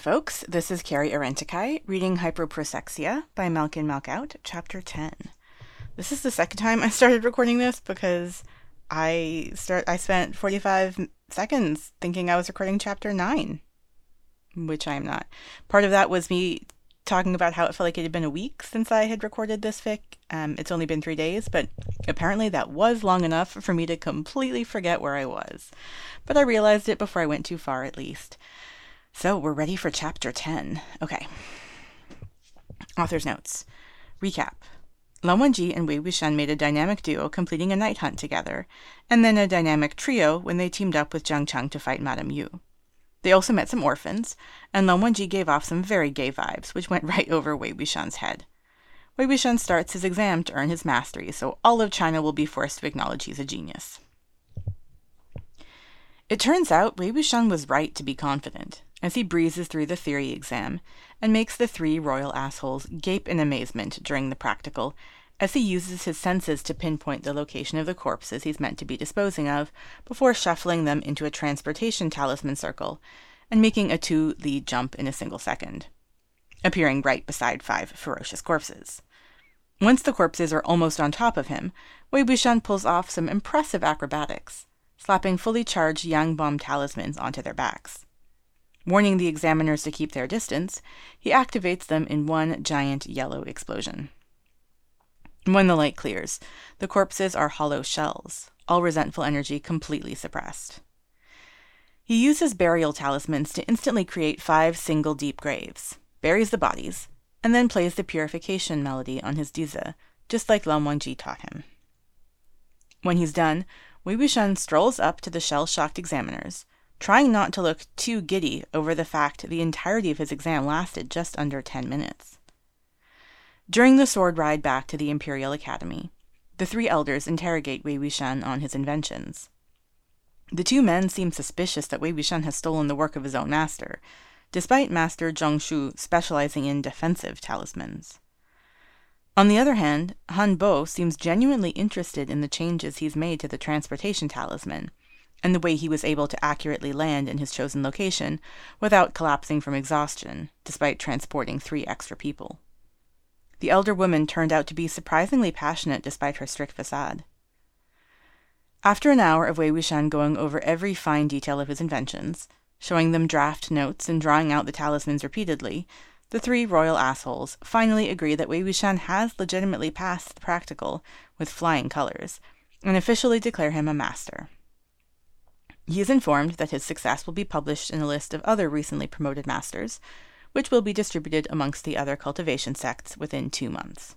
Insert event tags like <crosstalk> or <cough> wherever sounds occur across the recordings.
folks. This is Carrie Arentikai reading Hyperprosexia by Malkin Malkout, Chapter 10. This is the second time I started recording this because I start I spent 45 seconds thinking I was recording Chapter 9, which I am not. Part of that was me talking about how it felt like it had been a week since I had recorded this fic. Um, it's only been three days, but apparently that was long enough for me to completely forget where I was. But I realized it before I went too far, at least. So we're ready for chapter 10. Okay. Author's notes. Recap. Lan Wangji and Wei Wuxian made a dynamic duo completing a night hunt together, and then a dynamic trio when they teamed up with Jiang Cheng to fight Madame Yu. They also met some orphans, and Lan Wangji gave off some very gay vibes, which went <laughs> right over Wei Wuxian's head. Wei Wuxian starts his exam to earn his mastery, so all of China will be forced to acknowledge he's a genius. It turns out Wei Wuxian was right to be confident as he breezes through the theory exam and makes the three royal assholes gape in amazement during the practical as he uses his senses to pinpoint the location of the corpses he's meant to be disposing of before shuffling them into a transportation talisman circle and making a two lead jump in a single second, appearing right beside five ferocious corpses. Once the corpses are almost on top of him, Wei Wuxian pulls off some impressive acrobatics, slapping fully charged yang bomb talismans onto their backs. Warning the examiners to keep their distance, he activates them in one giant yellow explosion. When the light clears, the corpses are hollow shells, all resentful energy completely suppressed. He uses burial talismans to instantly create five single deep graves, buries the bodies, and then plays the purification melody on his dizi, just like Lan Wangji taught him. When he's done, Wei Wuxian strolls up to the shell-shocked examiners, trying not to look too giddy over the fact the entirety of his exam lasted just under 10 minutes. During the sword ride back to the Imperial Academy, the three elders interrogate Wei Wuxian on his inventions. The two men seem suspicious that Wei Wuxian has stolen the work of his own master, despite Master Zhong Shu specializing in defensive talismans. On the other hand, Han Bo seems genuinely interested in the changes he's made to the transportation talisman, and the way he was able to accurately land in his chosen location without collapsing from exhaustion, despite transporting three extra people. The elder woman turned out to be surprisingly passionate despite her strict facade. After an hour of Wei Wuxian going over every fine detail of his inventions, showing them draft notes and drawing out the talismans repeatedly, the three royal assholes finally agree that Wei Wuxian has legitimately passed the practical with flying colors, and officially declare him a master. He is informed that his success will be published in a list of other recently promoted masters, which will be distributed amongst the other cultivation sects within two months.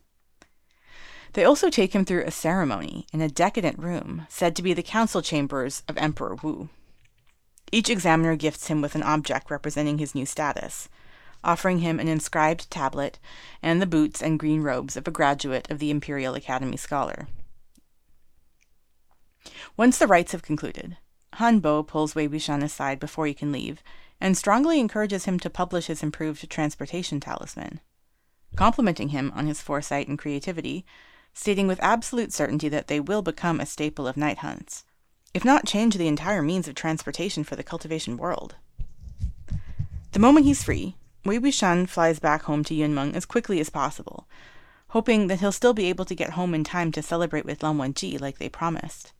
They also take him through a ceremony in a decadent room said to be the council chambers of Emperor Wu. Each examiner gifts him with an object representing his new status, offering him an inscribed tablet and the boots and green robes of a graduate of the Imperial Academy scholar. Once the rites have concluded, Han Bo pulls Wei Wuxian aside before he can leave, and strongly encourages him to publish his improved transportation talisman. Complimenting him on his foresight and creativity, stating with absolute certainty that they will become a staple of night hunts, if not change the entire means of transportation for the cultivation world. The moment he's free, Wei Wuxian flies back home to Yunmeng as quickly as possible, hoping that he'll still be able to get home in time to celebrate with Lan Wangji like they promised.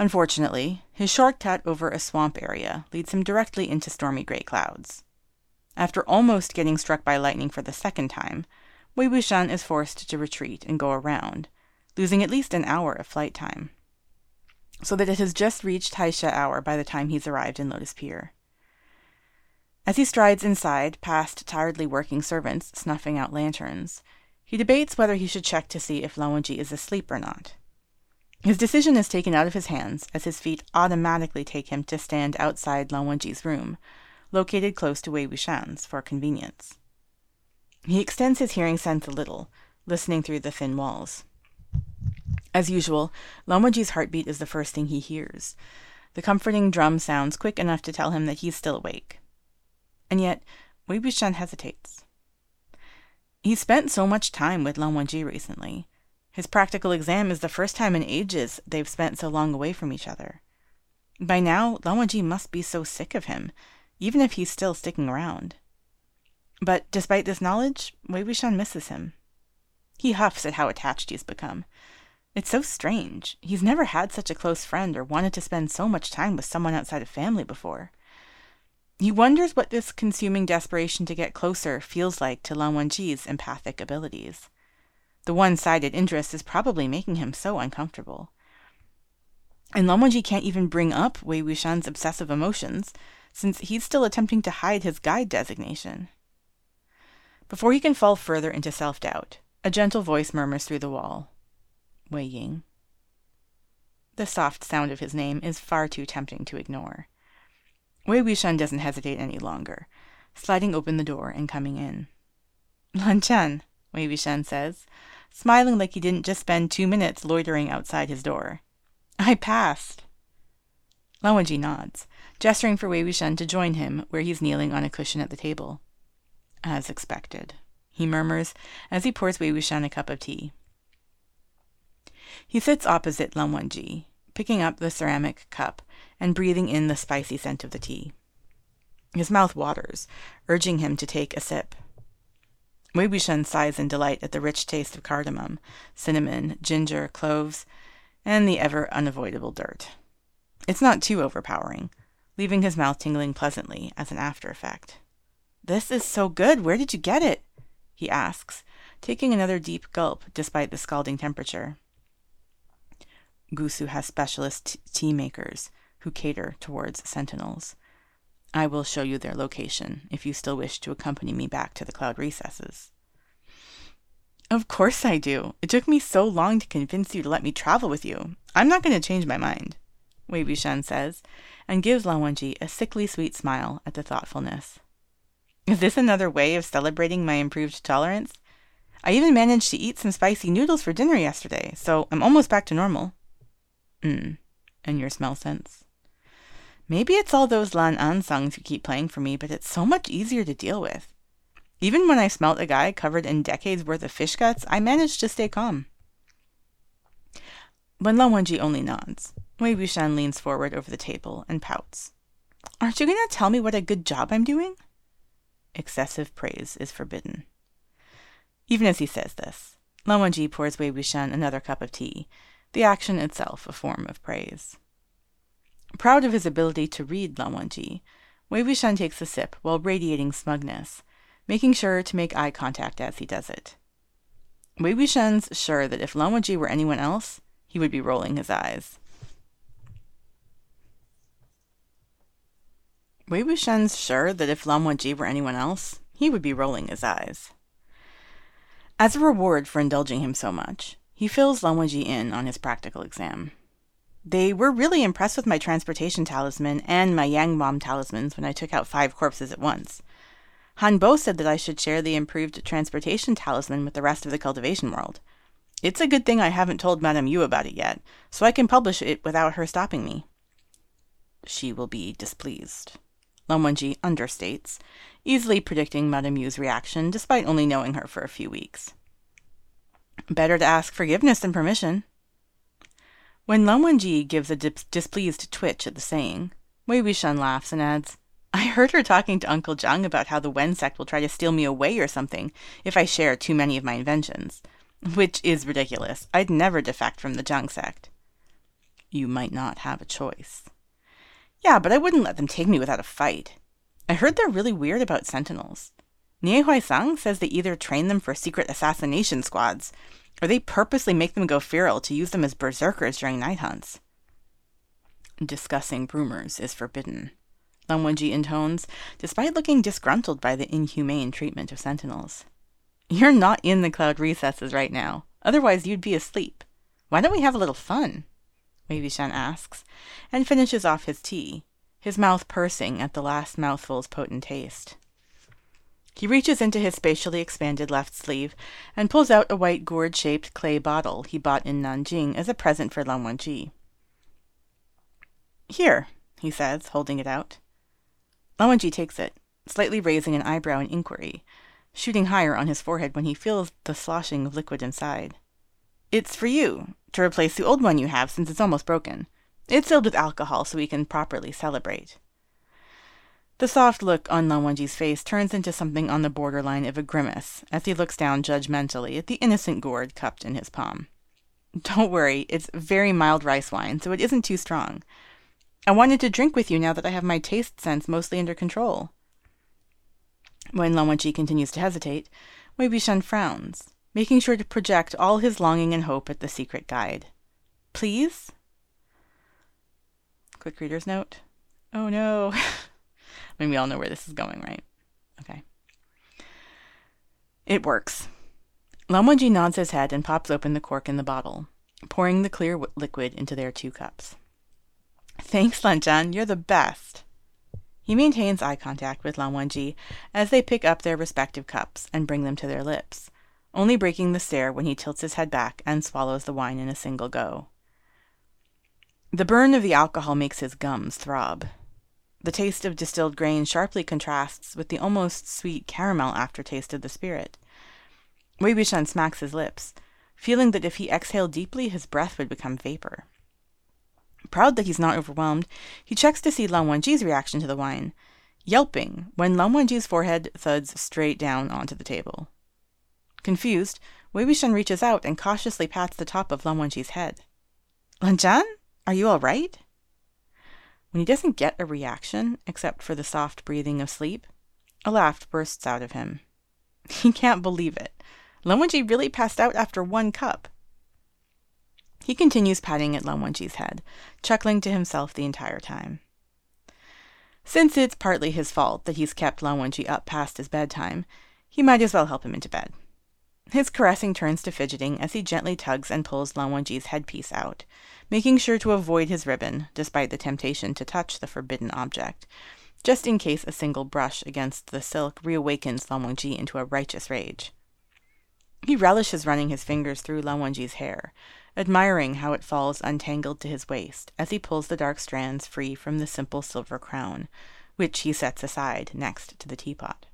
Unfortunately, his shortcut over a swamp area leads him directly into stormy gray clouds. After almost getting struck by lightning for the second time, Wei Wuxian is forced to retreat and go around, losing at least an hour of flight time, so that it has just reached Taixia hour by the time he's arrived in Lotus Pier. As he strides inside, past tiredly working servants snuffing out lanterns, he debates whether he should check to see if Lan Wangji is asleep or not. His decision is taken out of his hands as his feet automatically take him to stand outside Lan Wangji's room, located close to Wei Wuxian's for convenience. He extends his hearing sense a little, listening through the thin walls. As usual, Lan Wangji's heartbeat is the first thing he hears. The comforting drum sounds quick enough to tell him that he's still awake. And yet, Wei Wuxian hesitates. He spent so much time with Lan Wangji recently. His practical exam is the first time in ages they've spent so long away from each other. By now, Lan Wangji must be so sick of him, even if he's still sticking around. But despite this knowledge, Wei misses him. He huffs at how attached he's become. It's so strange. He's never had such a close friend or wanted to spend so much time with someone outside of family before. He wonders what this consuming desperation to get closer feels like to Lan Wangji's empathic abilities. The one sided interest is probably making him so uncomfortable. And Wangji can't even bring up Wei Wuxian's obsessive emotions, since he's still attempting to hide his guide designation. Before he can fall further into self doubt, a gentle voice murmurs through the wall Wei Ying. The soft sound of his name is far too tempting to ignore. Wei Wuxian doesn't hesitate any longer, sliding open the door and coming in. Lan Zhan, Wei Wuxian says, smiling like he didn't just spend two minutes loitering outside his door. I passed. Lan Wangji nods, gesturing for Wei Wuxian to join him where he's kneeling on a cushion at the table. As expected, he murmurs as he pours Wei Wuxian a cup of tea. He sits opposite Lan Wangji, picking up the ceramic cup and breathing in the spicy scent of the tea. His mouth waters, urging him to take a sip. Wei Wuxian sighs in delight at the rich taste of cardamom, cinnamon, ginger, cloves, and the ever unavoidable dirt. It's not too overpowering, leaving his mouth tingling pleasantly as an after effect. This is so good. Where did you get it? he asks, taking another deep gulp despite the scalding temperature. Gusu has specialist tea makers who cater towards sentinels. I will show you their location if you still wish to accompany me back to the cloud recesses. Of course I do. It took me so long to convince you to let me travel with you. I'm not going to change my mind, Wei Wuxian says, and gives Lan Wangji a sickly sweet smile at the thoughtfulness. Is this another way of celebrating my improved tolerance? I even managed to eat some spicy noodles for dinner yesterday, so I'm almost back to normal. Hmm. And your smell sense? Maybe it's all those Lan An songs you keep playing for me, but it's so much easier to deal with. Even when I smelt a guy covered in decades worth of fish guts, I managed to stay calm. When Lan Wangji only nods, Wei Wuxian leans forward over the table and pouts. Aren't you going to tell me what a good job I'm doing? Excessive praise is forbidden. Even as he says this, Lan Wangji pours Wei Wuxian another cup of tea, the action itself a form of praise. Proud of his ability to read Lan Wangji, Wei Wuxian takes a sip while radiating smugness, making sure to make eye contact as he does it. Wei Wuxian's sure that if Lan Wangji were anyone else, he would be rolling his eyes. Wei Wuxian's sure that if Lan were anyone else, he would be rolling his eyes. As a reward for indulging him so much, he fills Lan in on his practical exam. They were really impressed with my transportation talisman and my Yang Bomb talismans when I took out five corpses at once. Han Bo said that I should share the improved transportation talisman with the rest of the cultivation world. It's a good thing I haven't told Madame Yu about it yet, so I can publish it without her stopping me. She will be displeased. Wangji understates, easily predicting Madame Yu's reaction despite only knowing her for a few weeks. Better to ask forgiveness than permission. When Lan Wangji gives a dis- displeased twitch at the saying, Wei Wuxian laughs and adds, I heard her talking to Uncle Jiang about how the Wen sect will try to steal me away or something if I share too many of my inventions. Which is ridiculous. I'd never defect from the Jiang sect. You might not have a choice. Yeah, but I wouldn't let them take me without a fight. I heard they're really weird about sentinels. Nie Huaisang says they either train them for secret assassination squads, or they purposely make them go feral to use them as berserkers during night hunts. Discussing rumors is forbidden, Lan Wangji intones, despite looking disgruntled by the inhumane treatment of sentinels. You're not in the cloud recesses right now, otherwise you'd be asleep. Why don't we have a little fun? Wei asks, and finishes off his tea, his mouth pursing at the last mouthful's potent taste. He reaches into his spatially expanded left sleeve and pulls out a white gourd shaped clay bottle he bought in Nanjing as a present for Lan. Here, he says, holding it out. Lan takes it, slightly raising an eyebrow in inquiry, shooting higher on his forehead when he feels the sloshing of liquid inside. It's for you, to replace the old one you have since it's almost broken. It's filled with alcohol so we can properly celebrate. The soft look on Lan Wangji's face turns into something on the borderline of a grimace as he looks down judgmentally at the innocent gourd cupped in his palm. Don't worry, it's very mild rice wine, so it isn't too strong. I wanted to drink with you now that I have my taste sense mostly under control. When Lan Wangji continues to hesitate, Wei Wuxian frowns, making sure to project all his longing and hope at the secret guide. Please? Quick reader's note. Oh no. <laughs> I mean, we all know where this is going, right? Okay. It works. Wangji nods his head and pops open the cork in the bottle, pouring the clear w- liquid into their two cups. Thanks, Lan Zhan. You're the best. He maintains eye contact with Lan Wangji as they pick up their respective cups and bring them to their lips, only breaking the stare when he tilts his head back and swallows the wine in a single go. The burn of the alcohol makes his gums throb, the taste of distilled grain sharply contrasts with the almost sweet caramel aftertaste of the spirit. Wei Wuxian smacks his lips, feeling that if he exhaled deeply, his breath would become vapor. Proud that he's not overwhelmed, he checks to see Lan Wangji's reaction to the wine, yelping when Lan Wangji's forehead thuds straight down onto the table. Confused, Wei Wuxian reaches out and cautiously pats the top of Lan Wangji's head. Lan Zhan, are you all right? When he doesn't get a reaction, except for the soft breathing of sleep, a laugh bursts out of him. <laughs> He can't believe it. Lan Wangji really passed out after one cup. He continues patting at Lan Wangji's head, chuckling to himself the entire time. Since it's partly his fault that he's kept Lan Wangji up past his bedtime, he might as well help him into bed. His caressing turns to fidgeting as he gently tugs and pulls Lan Wangji's headpiece out, making sure to avoid his ribbon, despite the temptation to touch the forbidden object, just in case a single brush against the silk reawakens Lan Wangji into a righteous rage. He relishes running his fingers through Lan Wangji's hair, admiring how it falls untangled to his waist as he pulls the dark strands free from the simple silver crown, which he sets aside next to the teapot.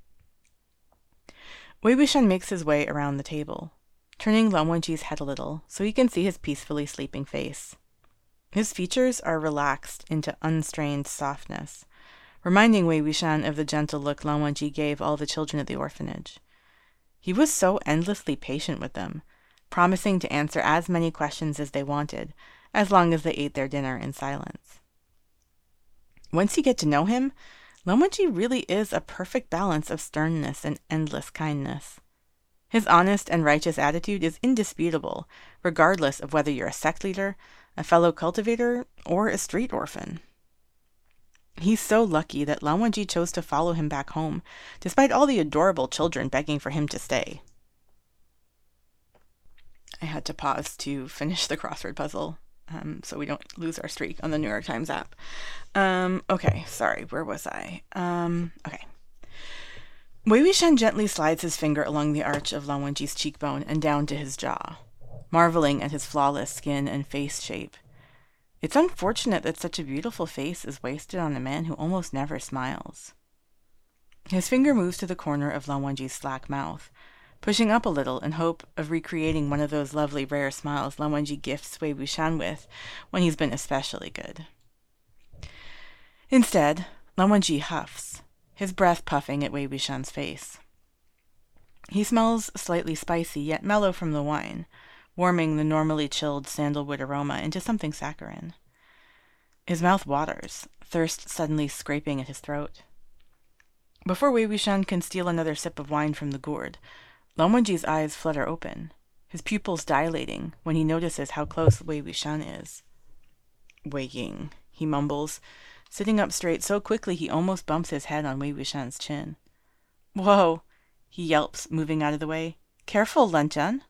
Wei Wuxian makes his way around the table, turning Lan Wangji's head a little so he can see his peacefully sleeping face. His features are relaxed into unstrained softness, reminding Wei Wuxian of the gentle look Lan Wangji gave all the children at the orphanage. He was so endlessly patient with them, promising to answer as many questions as they wanted, as long as they ate their dinner in silence. Once you get to know him, Wangji really is a perfect balance of sternness and endless kindness. His honest and righteous attitude is indisputable, regardless of whether you're a sect leader, a fellow cultivator, or a street orphan. He's so lucky that Lan chose to follow him back home, despite all the adorable children begging for him to stay. I had to pause to finish the <laughs> crossword puzzle um, so we don't lose our streak on the New York Times app. Um, okay, sorry, where was I? Um, okay. Wei Wuxian gently slides his finger along the arch of Lan Wangji's cheekbone and down to his jaw, marveling at his flawless skin and face shape. It's unfortunate that such a beautiful face is wasted on a man who almost never smiles. His finger moves to the corner of Lan Wangji's slack mouth, pushing up a little in hope of recreating one of those lovely rare smiles Lan Wangji gifts Wei Wuxian with when he's been especially good. Instead, Lan Wangji huffs, his breath puffing at Wei Wuxian's face. He smells slightly spicy yet mellow from the wine, warming the normally chilled sandalwood aroma into something saccharine. His mouth waters, thirst suddenly scraping at his throat. Before Wei Wuxian can steal another sip of wine from the gourd, Lan eyes flutter open, his pupils dilating when he notices how close Wei Wuxian is. Wei Ying, he mumbles, sitting up straight so quickly he almost bumps his head on Wei Wuxian's chin. Whoa, he yelps, moving out of the way. Careful, Lan Zhan.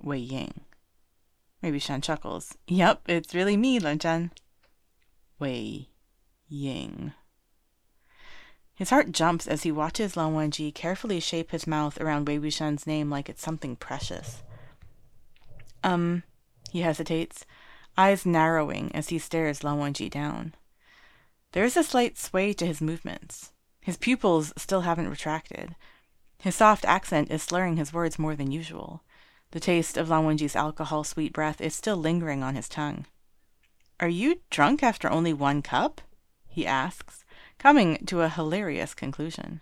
Wei Ying. Wei Wuxian chuckles. Yep, it's really me, Lan Zhan. Wei Ying. His heart jumps as he watches Lan Wangji carefully shape his mouth around Wei Wuxian's name like it's something precious. Um, he hesitates, eyes narrowing as he stares Lan Wangji down. There is a slight sway to his movements. His pupils still haven't retracted. His soft accent is slurring his words more than usual. The taste of Lan Wangji's alcohol sweet breath is still lingering on his tongue. Are you drunk after only one cup? he asks, coming to a hilarious conclusion.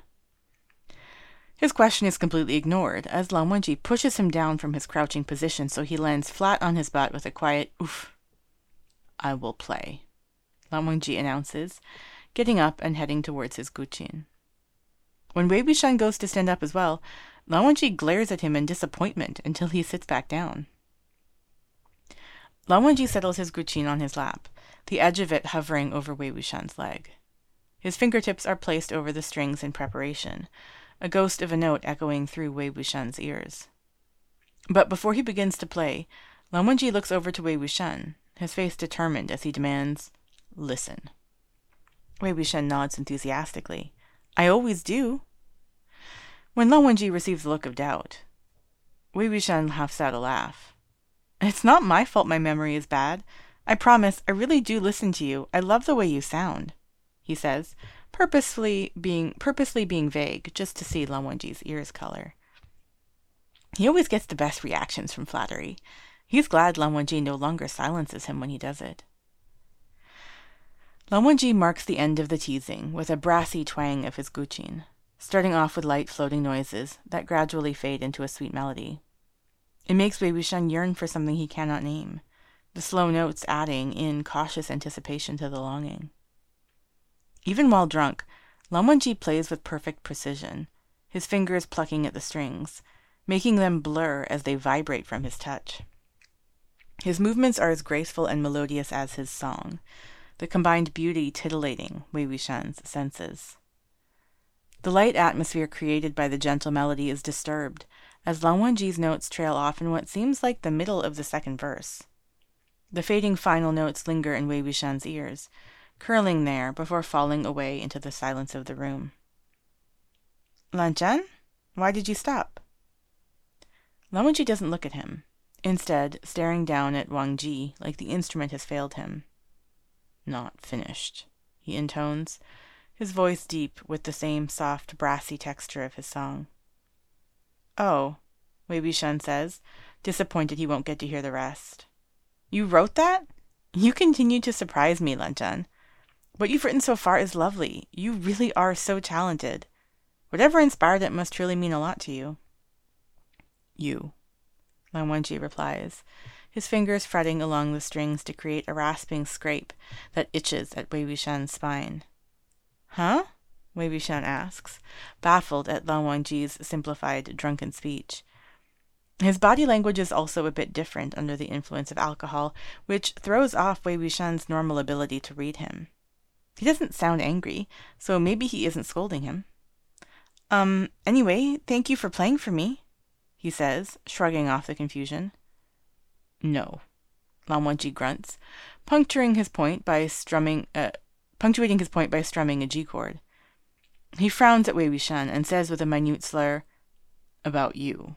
His question is completely ignored as Lan Wangji pushes him down from his crouching position so he lands flat on his butt with a quiet oof. I will play, Lan Wangji announces, getting up and heading towards his guqin. When Wei Wuxian goes to stand up as well, Lan Wangji glares at him in disappointment until he sits back down. Lan Wangji settles his guqin on his lap, the edge of it hovering over Wei Wuxian's leg. His fingertips are placed over the strings in preparation, a ghost of a note echoing through Wei Wuxian's ears. But before he begins to play, Lan Wangji looks over to Wei Wuxian, his face determined as he demands, Listen. Wei Wuxian nods enthusiastically. I always do. When Lan Wangji receives a look of doubt, Wei Wuxian laughs out a laugh. It's not my fault my memory is bad. I promise, I really do listen to you. I love the way you sound, he says, purposely being purposely being vague, just to see Lan Wangji's ears color. He always gets the best reactions from flattery. He's glad Lan Wangji no longer silences him when he does it. Lan Wangji marks the end of the teasing with a brassy twang of his guqin, starting off with light floating noises that gradually fade into a sweet melody. It makes Wei Wuxian yearn for something he cannot name, the slow notes adding in cautious anticipation to the longing. Even while drunk, Lan plays with perfect precision, his fingers plucking at the strings, making them blur as they vibrate from his touch. His movements are as graceful and melodious as his song, the combined beauty titillating Wei Wuxian's senses. The light atmosphere created by the gentle melody is disturbed, as Lan notes trail off in what seems like the middle of the second verse. The fading final notes linger in Wei Wuxian's ears, curling there before falling away into the silence of the room. Lan why did you stop? Lan doesn't look at him, instead staring down at Wang Ji like the instrument has failed him. Not finished, he intones, his voice deep with the same soft, brassy texture of his song. Oh, Wei Wuxian says, disappointed he won't get to hear the rest. You wrote that? You continue to surprise me, Lan Zhan. What you've written so far is lovely. You really are so talented. Whatever inspired it must truly mean a lot to you. You, Lan Wangji replies, his fingers fretting along the strings to create a rasping scrape that itches at Wei Wuxian's spine. Huh? Wei Wuxian asks, baffled at Lan Wangji's simplified, drunken speech. His body language is also a bit different under the influence of alcohol, which throws off Wei Wuxian's normal ability to read him. He doesn't sound angry, so maybe he isn't scolding him. Um, anyway, thank you for playing for me, he says, shrugging off the confusion. No, Lan Wangji grunts, puncturing his point by strumming, uh, punctuating his point by strumming a G chord. He frowns at Wei Wuxian and says with a minute slur, About you.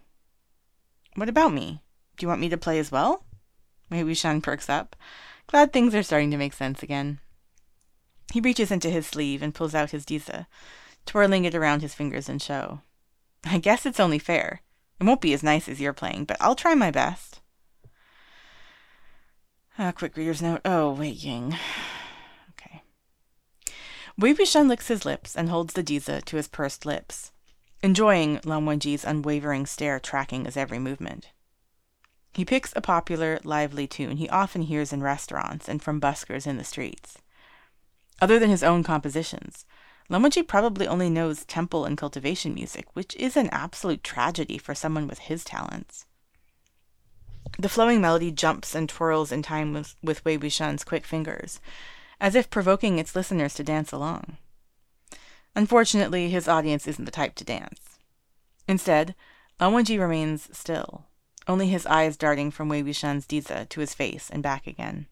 What about me? Do you want me to play as well? Wei Wuxian perks up, glad things are starting to make sense again. He reaches into his sleeve and pulls out his dizi, twirling it around his fingers in show. I guess it's only fair. It won't be as nice as you're playing, but I'll try my best. A quick reader's note. Oh, wait, Ying. <sighs> Okay. Wei Wuxian licks his lips and holds the dizi to his pursed lips, enjoying Lan Wangji's unwavering stare tracking his every movement. He picks a popular, lively tune he often hears in restaurants and from buskers in the streets. Other than his own compositions, Wangji probably only knows temple and cultivation music, which is an absolute tragedy for someone with his talents. The flowing melody jumps and twirls in time with, with Wei Wuxian's quick fingers, as if provoking its listeners to dance along. Unfortunately, his audience isn't the type to dance. Instead, Wangji remains still, only his eyes darting from Wei Wuxian's dizi to his face and back again.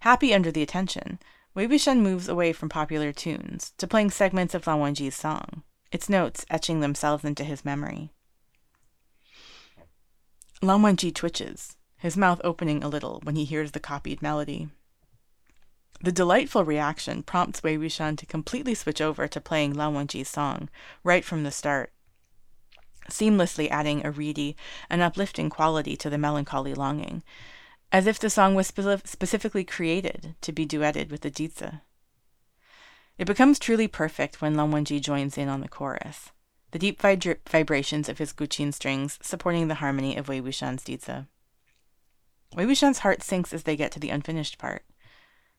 Happy under the attention, Wei Wuxian moves away from popular tunes to playing segments of Lan Wangji's song, its notes etching themselves into his memory. Lan Wangji twitches, his mouth opening a little when he hears the copied melody. The delightful reaction prompts Wei Wuxian to completely switch over to playing Lan Wangji's song right from the start, seamlessly adding a reedy and uplifting quality to the melancholy longing, as if the song was spe- specifically created to be duetted with the dizi. It becomes truly perfect when Lan Wangji joins in on the chorus, the deep vibra- vibrations of his guqin strings supporting the harmony of Wei Wuxian's dizi. Wei Wuxian's heart sinks as they get to the unfinished part.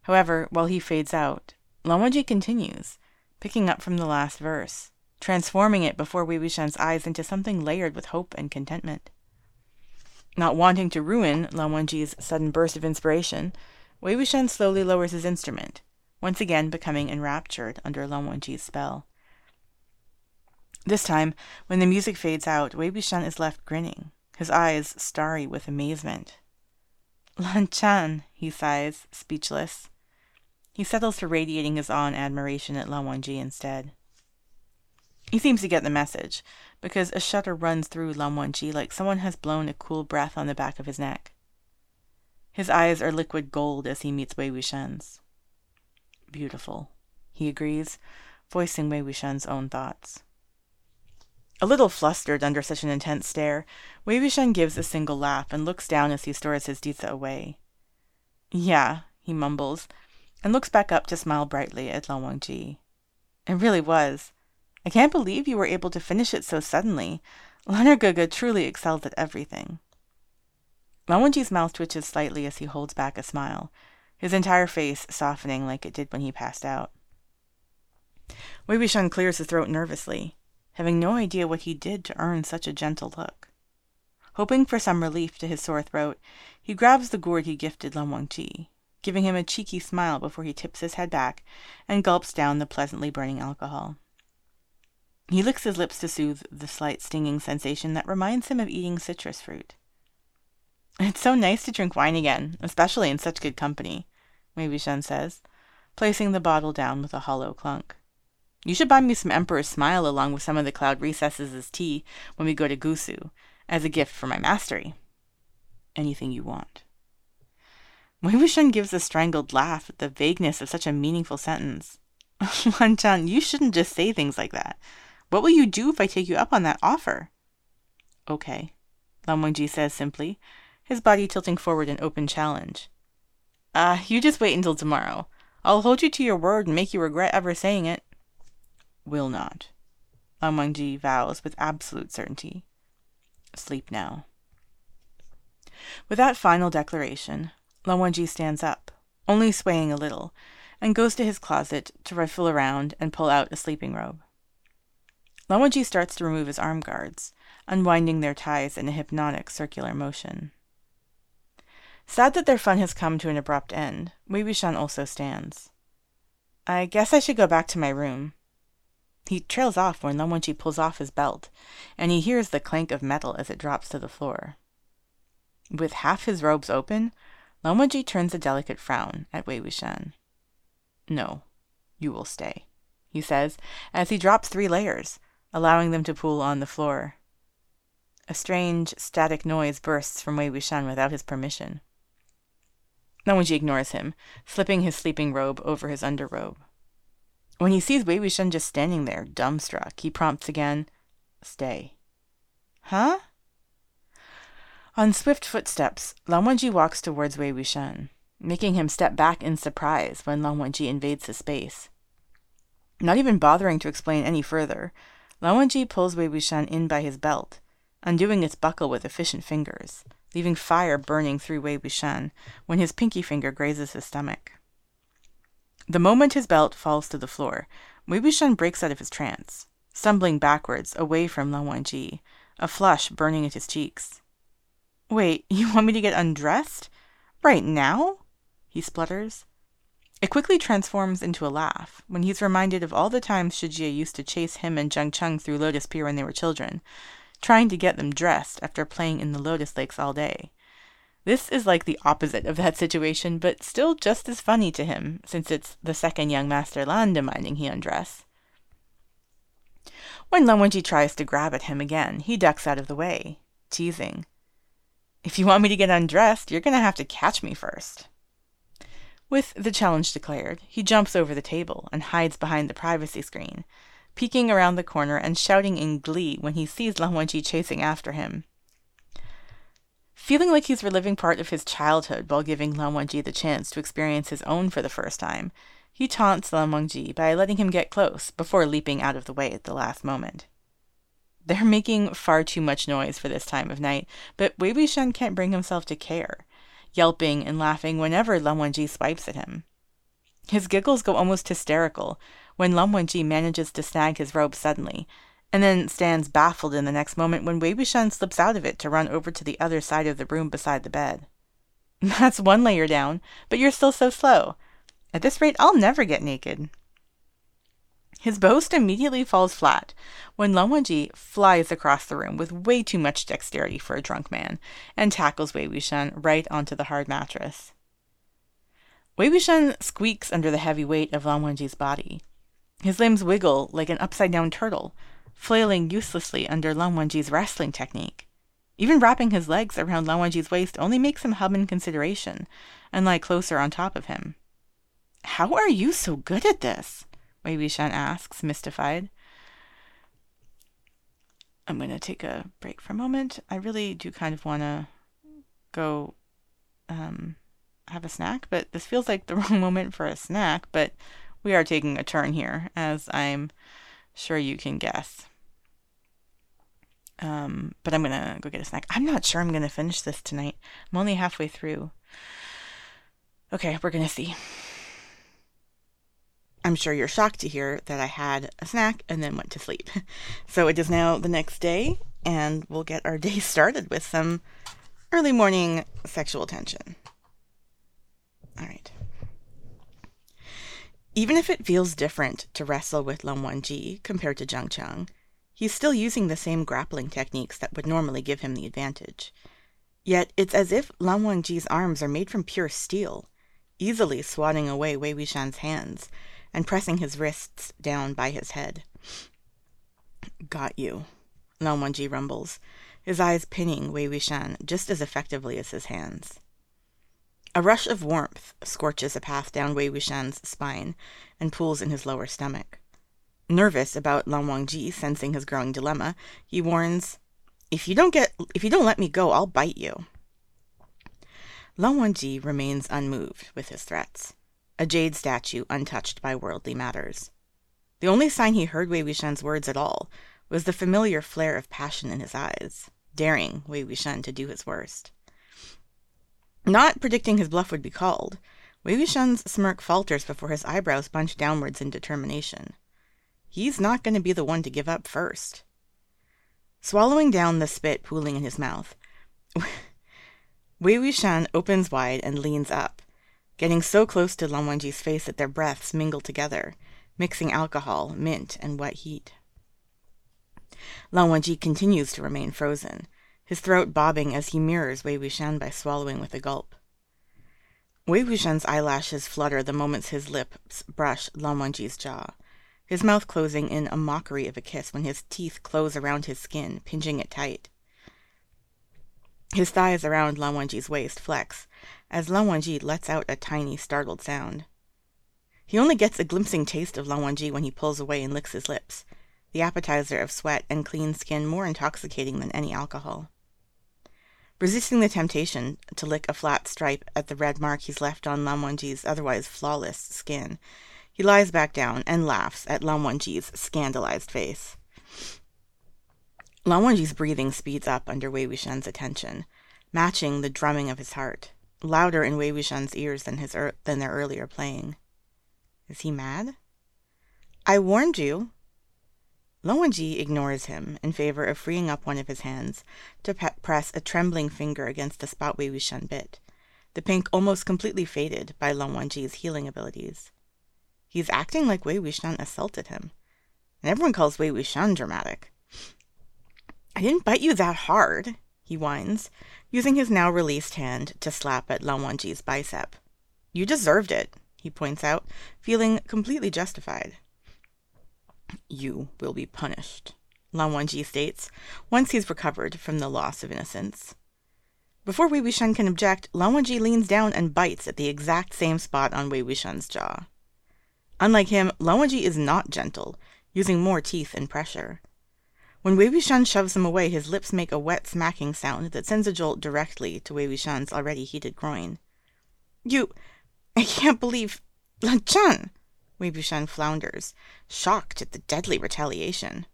However, while he fades out, Lan Wangji continues, picking up from the last verse, transforming it before Wei Wuxian's eyes into something layered with hope and contentment. Not wanting to ruin Lan Wangji's sudden burst of inspiration, Wei Wuxian slowly lowers his instrument, once again becoming enraptured under Lan Wangji's spell. This time, when the music fades out, Wei Wuxian is left grinning, his eyes starry with amazement. <laughs> Lan Zhan, he sighs, speechless. He settles to radiating his awe and admiration at Lan Wangji instead. He seems to get the message, because a shudder runs through Lan Wangji like someone has blown a cool breath on the back of his neck. His eyes are liquid gold as he meets Wei Wuxian's. Beautiful, he agrees, voicing Wei Wuxian's own thoughts. A little flustered under such an intense stare, Wei Wuxian gives a single laugh and looks down as he stores his dizi away. Yeah, he mumbles, and looks back up to smile brightly at Lan Wangji. It really was. I can't believe you were able to finish it so suddenly. Lanner Gege truly excels at everything. Lan mouth twitches slightly as he holds back a smile, his entire face softening like it did when he passed out. Wei Wuxian clears his throat nervously, having no idea what he did to earn such a gentle look. Hoping for some relief to his sore throat, he grabs the gourd he gifted Lan Wangji, giving him a cheeky smile before he tips his head back and gulps down the pleasantly burning alcohol. He licks his lips to soothe the slight stinging sensation that reminds him of eating citrus fruit. It's so nice to drink wine again, especially in such good company, Wei Wuxian says, placing the bottle down with a hollow clunk. You should buy me some Emperor's Smile along with some of the Cloud Recesses tea when we go to Gusu, as a gift for my mastery. Anything you want. Wei Wuxian gives a strangled laugh at the vagueness of such a meaningful sentence. <laughs> Lan Zhan, you shouldn't just say things like that. What will you do if I take you up on that offer? Okay, Wangji says simply, his body tilting forward in open challenge. Ah, uh, you just wait until tomorrow. I'll hold you to your word and make you regret ever saying it. Will not. Lan Wangji vows with absolute certainty. Sleep now. With that final declaration, Lan Wangji stands up, only swaying a little, and goes to his closet to rifle around and pull out a sleeping robe. Lan starts to remove his arm guards, unwinding their ties in a hypnotic circular motion. Sad that their fun has come to an abrupt end, Wei Wuxian also stands. I guess I should go back to my room. He trails off when Lan pulls off his belt, and he hears the clank of metal as it drops to the floor. With half his robes open, Lan turns a delicate frown at Wei Wuxian. No, you will stay, he says, as he drops three layers, allowing them to pool on the floor. A strange, static noise bursts from Wei Wuxian without his permission. Lan Wangji ignores him, slipping his sleeping robe over his underrobe. When he sees Wei Wuxian just standing there, dumbstruck, he prompts again, Stay. Huh? On swift footsteps, Lan Wangji walks towards Wei Wuxian, making him step back in surprise when Lan Wangji invades his space. Not even bothering to explain any further, Lan Wangji pulls Wei Wuxian in by his belt, undoing its buckle with efficient fingers, leaving fire burning through Wei Wuxian when his pinky finger grazes his stomach. The moment his belt falls to the floor, Wei Wuxian breaks out of his trance, stumbling backwards away from Lan Wangji, a flush burning at his cheeks. Wait, <laughs> you want me to get undressed? Right now? He splutters. It quickly transforms into a laugh when he's reminded of all the times Shijie used to chase him and Jiang Cheng through Lotus Pier when they were children, trying to get them dressed after playing in the Lotus Lakes all day. This is like the opposite of that situation, but still just as funny to him, since it's the second young Master Lan demanding he undress. When Lan Wangji tries to grab at him again, he ducks out of the way, teasing. If you want me to get undressed, you're going to have to catch me first. With the challenge declared, he jumps over the table and hides behind the privacy screen, peeking around the corner and shouting in glee when he sees Lan chasing after him. Feeling like he's reliving part of his childhood while giving Lan the chance to experience his own for the first time, He taunts Lan by letting him get close before leaping out of the way at the last moment. They're making far too much noise for this time of night, but Wei Wuxian can't bring himself to care, yelping and laughing whenever Lan swipes at him. His giggles go almost hysterical when Lan manages to snag his robe suddenly, and then stands baffled in the next moment when Wei Wuxian slips out of it to run over to the other side of the room beside the bed. <laughs> That's one layer down, but you're still so slow. At this rate, I'll never get naked. His boast immediately falls flat when Lan Wangji flies across the room with way too much dexterity for a drunk man and tackles Wei Wuxian right onto the hard mattress. Wei Wuxian squeaks under the heavy weight of Lan Wangji's body. His limbs wiggle like an upside down turtle, flailing uselessly under Lan Wangji's wrestling technique. Even wrapping his legs around Lan Wangji's waist only makes him hum in consideration and lie closer on top of him. How are you so good at this? Wei Wuxian asks, mystified. I'm going to take a break for a moment. I really do kind of want to go um, have a snack, but this feels like the <laughs> wrong moment for a snack. But we are taking a turn here, as I'm sure you can guess. Um, but I'm going to go get a snack. I'm not sure I'm going to finish this tonight. I'm only halfway through. Okay, we're going to see. I'm sure you're shocked to hear that I had a snack and then went to sleep. <laughs> So it is now the next day, and we'll get our <laughs> day started with some early morning sexual tension. All right. Even if it feels different to wrestle with Lan Wangji compared to Jiang Cheng, he's still using the same grappling techniques that would normally give him the advantage. Yet it's as if Lan Wangji's arms are made from pure steel, easily swatting away Wei Wuxian's hands and pressing his wrists down by his head. Got you, Lan Wangji rumbles, his eyes pinning Wei Wuxian just as effectively as his hands. A rush of warmth scorches a path down Wei Wuxian's spine and pools in his lower stomach. Nervous about Lan Wangji sensing his growing dilemma, he warns, "If you don't get, if you don't let me go, I'll bite you." Lan Wangji remains unmoved with his threats a jade statue untouched by worldly matters. The only sign he heard Wei Wuxian's words at all was the familiar flare of passion in his eyes, daring Wei Wuxian to do his worst. Not predicting his bluff would be called, Wei Wuxian's smirk falters before his eyebrows bunch downwards in determination. He's not going to be the one to give up first. Swallowing down the spit pooling in his mouth, <laughs> Wei Wuxian opens wide and leans up, getting so close to Lan face that their breaths mingle together, mixing alcohol, mint, and wet heat. Lan continues to remain frozen, his throat bobbing as he mirrors Wei Wuxian by swallowing with a gulp. Wei Wuxian's eyelashes flutter the moment his lips brush Lan jaw, his mouth closing in a mockery of a kiss when his teeth close around his skin, pinching it tight. His thighs around Lan Wangji's waist flex, as Lan Wangji lets out a tiny, startled sound. He only gets a glimpsing taste of Lan Wangji when he pulls away and licks his lips, the appetizer of sweat and clean skin more intoxicating than any alcohol. Resisting the temptation to lick a flat stripe at the red mark he's left on Lan Wangji's otherwise flawless skin, he lies back down and laughs at Lan Wangji's scandalized face. Lan Wangji's breathing speeds up under Wei Wuxian's attention, matching the drumming of his heart louder in Wei Wuxian's ears than his er- than their earlier playing. Is he mad? I warned you. Lan Wangji ignores him in favor of freeing up one of his hands to press a trembling finger against the spot Wei Wuxian bit, the pink almost completely faded by Lan Wangji's healing abilities. He's acting like Wei Wuxian assaulted him, and everyone calls Wei Wuxian dramatic. I didn't bite you that hard, he whines, using his now released hand to slap at Lan Wangji's bicep. You deserved it, he points out, feeling completely justified. You will be punished, Lan Wangji states, once he's recovered from the loss of innocence. Before Wei Wuxian can object, Lan Wangji leans down and bites at the exact same spot on Wei Wuxian's jaw. Unlike him, Lan Wangji is not gentle, using more teeth and pressure. When Wei Wuxian shoves him away, his lips make a wet smacking sound that sends a jolt directly to Wei Wuxian's already heated groin. You... I can't believe... Lan Zhan! Wei Wuxian flounders, shocked at the deadly retaliation.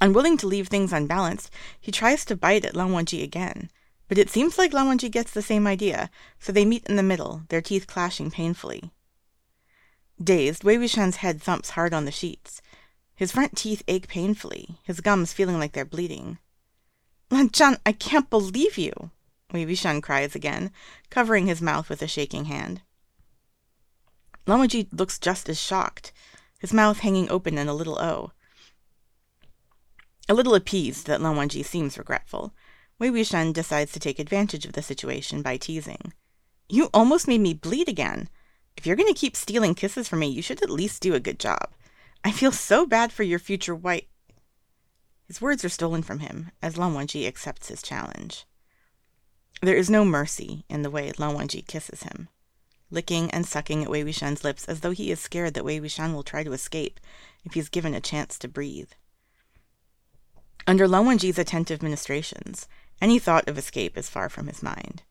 Unwilling to leave things unbalanced, he tries to bite at Lan Wangji again, but it seems like Lan Wangji gets the same idea, so they meet in the middle, their teeth clashing painfully. Dazed, Wei Wuxian's head thumps hard on the sheets. His front teeth ache painfully, his gums feeling like they're bleeding. Zhan, I can't believe you! Wei Wuxian cries again, covering his mouth with a shaking hand. Lan looks just as shocked, his mouth hanging open in a little O. A little appeased that Lan seems regretful, Wei Wuxian decides to take advantage of the situation by teasing. You almost made me bleed again. If you're going to keep stealing kisses from me, you should at least do a good job. I feel so bad for your future wife. His words are stolen from him as Lan Wangji accepts his challenge. There is no mercy in the way Lan Wangji kisses him, licking and sucking at Wei Wuxian's lips as though he is scared that Wei Wuxian will try to escape if he's given a chance to breathe. Under Lan Wangji's attentive ministrations, any thought of escape is far from his mind.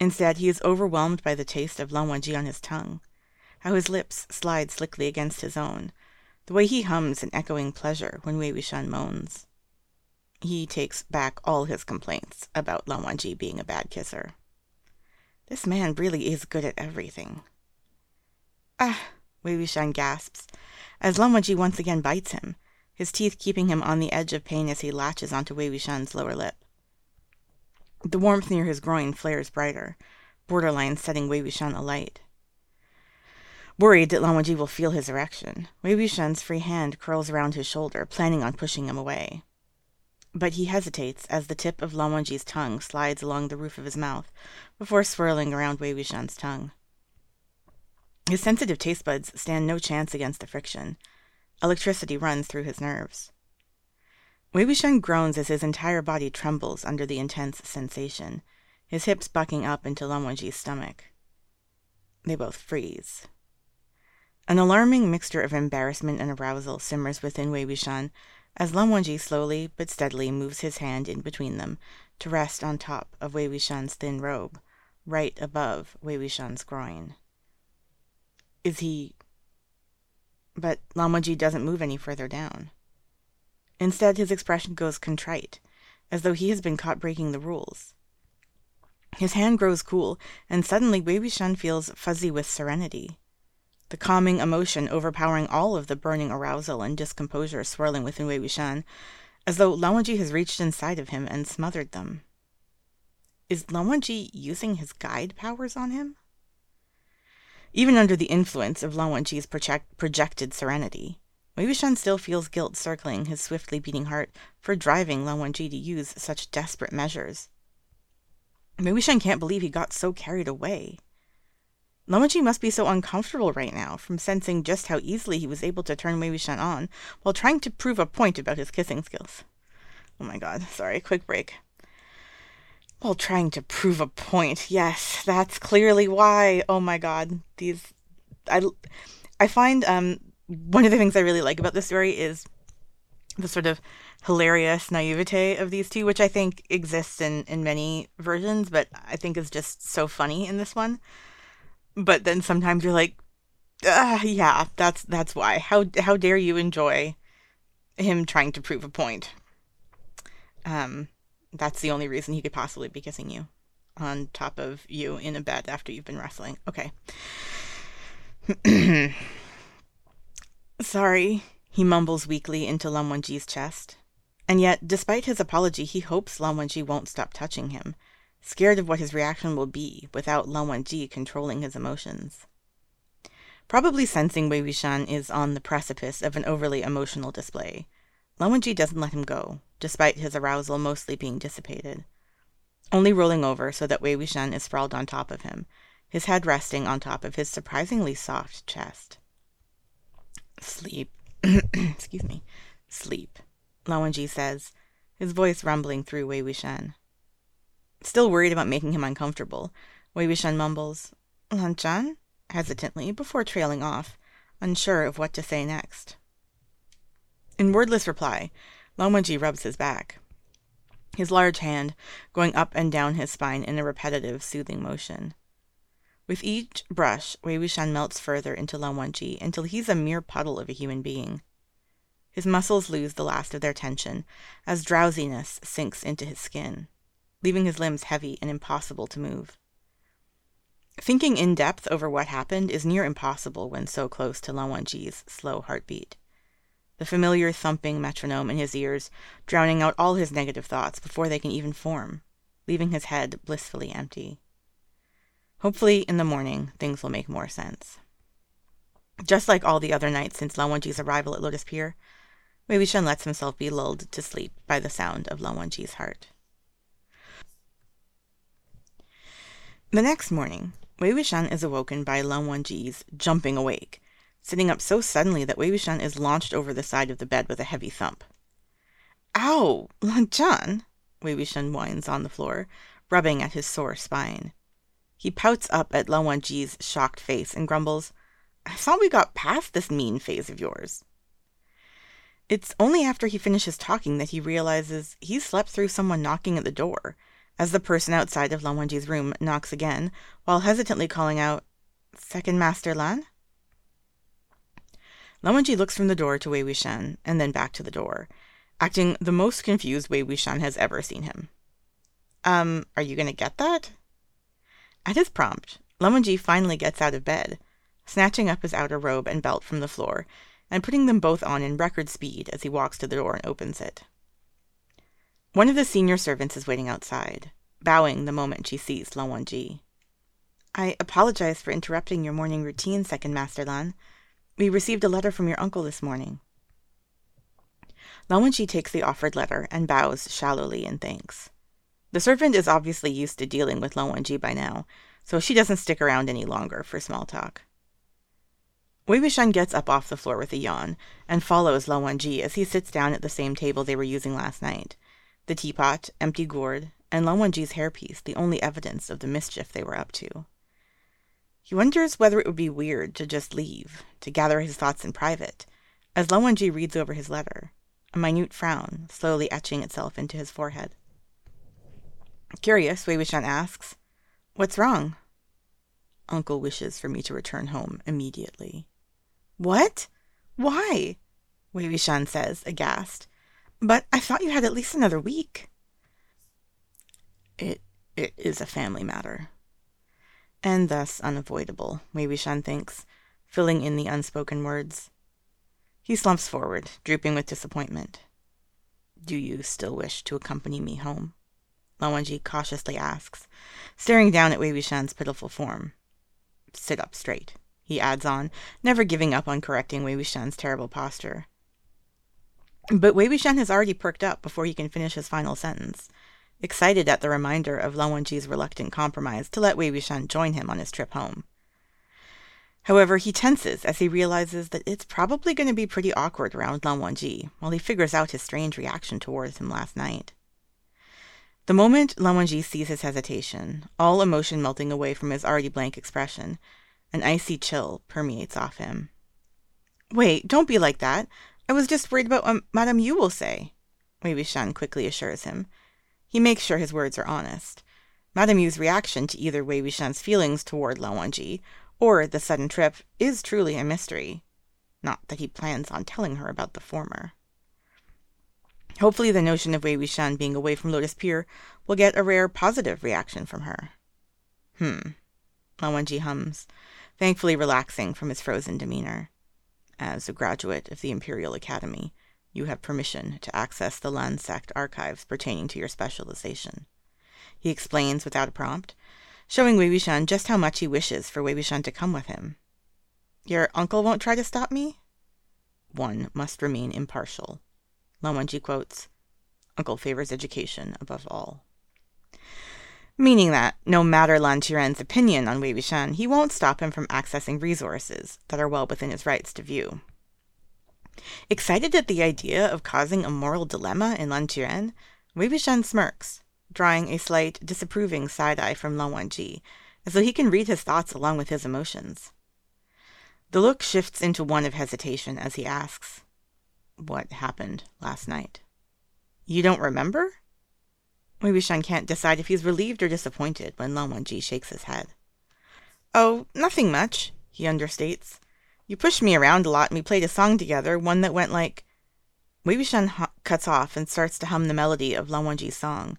Instead, he is overwhelmed by the taste of Lan Wangji on his tongue, how his lips slide slickly against his own, the way he hums in echoing pleasure when Wei Wuxian moans. He takes back all his complaints about Lan Wangji being a bad kisser. This man really is good at everything. Ah, Wei Wuxian gasps, as Lan Wangji once again bites him, his teeth keeping him on the edge of pain as he latches onto Wei Wuxian's lower lip. The warmth near his groin flares brighter, borderline setting Wei Wuxian alight. Worried that Lan Wangji will feel his erection, Wei Wuxian's free hand curls around his shoulder, planning on pushing him away. But he hesitates as the tip of Lan Wangji's tongue slides along the roof of his mouth before swirling around Wei Wuxian's tongue. His sensitive taste buds stand no chance against the friction. Electricity runs through his nerves. Wei Wuxian groans as his entire body trembles under the intense sensation, his hips bucking up into Lan Wangji's stomach. They both freeze. An alarming mixture of embarrassment and arousal simmers within Wei Wuxian as Wangji slowly but steadily moves his hand in between them to rest on top of Wei Wuxian's thin robe, right above Wei Wuxian's groin. Is he... But Wangji doesn't move any further down. Instead, his expression goes contrite, as though he has been caught breaking the rules. His hand grows cool, and suddenly Wei Wuxian feels fuzzy with serenity. The calming emotion overpowering all of the burning arousal and discomposure swirling within Wei Wuxian, as though Lan Wangji has reached inside of him and smothered them. Is Lan Wangji using his guide powers on him? Even under the influence of Lan Wangji's project- projected serenity, Wei Wuxian still feels guilt circling his swiftly beating heart for driving Lan Wangji to use such desperate measures. Wei Wuxian can't believe he got so carried away. Wangji must be so uncomfortable right now from sensing just how easily he was able to turn Wei Wuxian on while trying to prove a point about his kissing skills. Oh my god, sorry, quick break. While trying to prove a point, yes, that's clearly why. Oh my god, these I I find um one of the things I really like about this story is the sort of hilarious naivete of these two, which I think exists in, in many versions, but I think is just so funny in this one. But then sometimes you're like, yeah, that's that's why. How how dare you enjoy him trying to prove a point? Um, that's the only reason he could possibly be kissing you on top of you in a bed after you've been wrestling. Okay. <clears throat> Sorry, he mumbles weakly into Lan Wangji's chest. And yet, despite his apology, he hopes Lan Wangji won't stop touching him, scared of what his reaction will be without Lan Wangji controlling his emotions. Probably sensing Wei Wuxian is on the precipice of an overly emotional display, Lan Wangji doesn't let him go, despite his arousal mostly being dissipated, only rolling over so that Wei Wuxian is sprawled on top of him, his head resting on top of his surprisingly soft chest. Sleep. <clears throat> Excuse me. Sleep, Lan Wangji says, his voice rumbling through Wei Wuxian. Still worried about making him uncomfortable, Wei Wuxian mumbles, Lan Zhan? hesitantly, before trailing off, unsure of what to say next. In wordless reply, Wangji rubs his back, his large hand going up and down his spine in a repetitive, soothing motion. With each brush, Wei Wuxian melts further into Lan until he's a mere puddle of a human being. His muscles lose the last of their tension as drowsiness sinks into his skin, leaving his limbs heavy and impossible to move. Thinking in depth over what happened is near impossible when so close to Lan Wangji's slow heartbeat. The familiar thumping metronome in his ears, drowning out all his negative thoughts before they can even form, leaving his head blissfully empty. Hopefully, in the morning, things will make more sense. Just like all the other nights since Lan Wangji's arrival at Lotus Pier, Wei lets himself be lulled to sleep by the sound of Lan Wangji's heart. The next morning, Wei Wuxian is awoken by Lan Wangji's jumping awake, sitting up so suddenly that Wei Wuxian is launched over the side of the bed with a heavy thump. Ow! Lan Zhan! Wei Wuxian whines on the floor, rubbing at his sore spine. He pouts up at Lan Wangji's shocked face and grumbles, I thought we got past this mean phase of yours. It's only after he finishes talking that he realizes he slept through someone knocking at the door, as the person outside of Lan Wangji's room knocks again, while hesitantly calling out, Second Master Lan? Wangji looks from the door to Wei Wuxian, and then back to the door, acting the most confused Wei Wuxian has ever seen him. Um, are you gonna get that? At his prompt, Lan Wangji finally gets out of bed, snatching up his outer robe and belt from the floor, and putting them both on in record speed as he walks to the door and opens it. One of the senior servants is waiting outside, bowing the moment she sees Lan Wangji. I apologize for interrupting your morning routine, Second Master Lan. We received a letter from your uncle this morning. Lan Wangji takes the offered letter and bows shallowly in thanks. The servant is obviously used to dealing with Lan Wangji by now, so she doesn't stick around any longer for small talk. Wei Wuxian gets up off the floor with a yawn and follows Lan Wangji as he sits down at the same table they were using last night. The teapot, empty gourd, and Lan Wangji's hairpiece the only evidence of the mischief they were up to. He wonders whether it would be weird to just leave, to gather his thoughts in private, as Lan reads over his letter, a minute frown slowly etching itself into his forehead. Curious, Wei Wuxian asks, What's wrong? Uncle wishes for me to return home immediately. What? Why? Wei Wuxian says, aghast. But I thought you had at least another week. It it is a family matter. And thus unavoidable, Wei Wuxian thinks, filling in the unspoken words. He slumps forward, drooping with disappointment. Do you still wish to accompany me home? Lan Wangji cautiously asks, staring down at Wei Wuxian's pitiful form. Sit up straight he adds on, never giving up on correcting Wei Wuxian's terrible posture. But Wei Wuxian has already perked up before he can finish his final sentence, excited at the reminder of Lan Wangji's reluctant compromise to let Wei Wuxian join him on his trip home. However, he tenses as he realizes that it's probably going to be pretty awkward around Lan Wangji while he figures out his strange reaction towards him last night. The moment Lan Wangji sees his hesitation, all emotion melting away from his already blank expression, an icy chill permeates off him. Wait, don't be like that. I was just worried about what Madame Yu will say, Wei Wuxian quickly assures him. He makes sure his words are honest. Madame Yu's reaction to either Wei Wuxian's feelings toward Lan Wangji or the sudden trip is truly a mystery. Not that he plans on telling her about the former. Hopefully, the notion of Wei Wuxian being away from Lotus Pier will get a rare positive reaction from her. Hmm. Lan Wangji hums thankfully relaxing from his frozen demeanor. As a graduate of the Imperial Academy, you have permission to access the Lan archives pertaining to your specialization. He explains without a prompt, showing Wei just how much he wishes for Wei to come with him. Your uncle won't try to stop me? One must remain impartial. Lan Wangji quotes, Uncle favors education above all meaning that no matter Lan Qiren's opinion on Wei Wuxian, he won't stop him from accessing resources that are well within his rights to view. Excited at the idea of causing a moral dilemma in Lan Qiren, Wei Wuxian smirks, drawing a slight disapproving side-eye from Lan Wangji, as though he can read his thoughts along with his emotions. The look shifts into one of hesitation as he asks, What happened last night? You don't remember? Wei can't decide if he's relieved or disappointed when Lan Wangji shakes his head. Oh, nothing much, he understates. You pushed me around a lot and we played a song together, one that went like. Wei Wuxian cuts off and starts to hum the melody of Lan Wangji's song,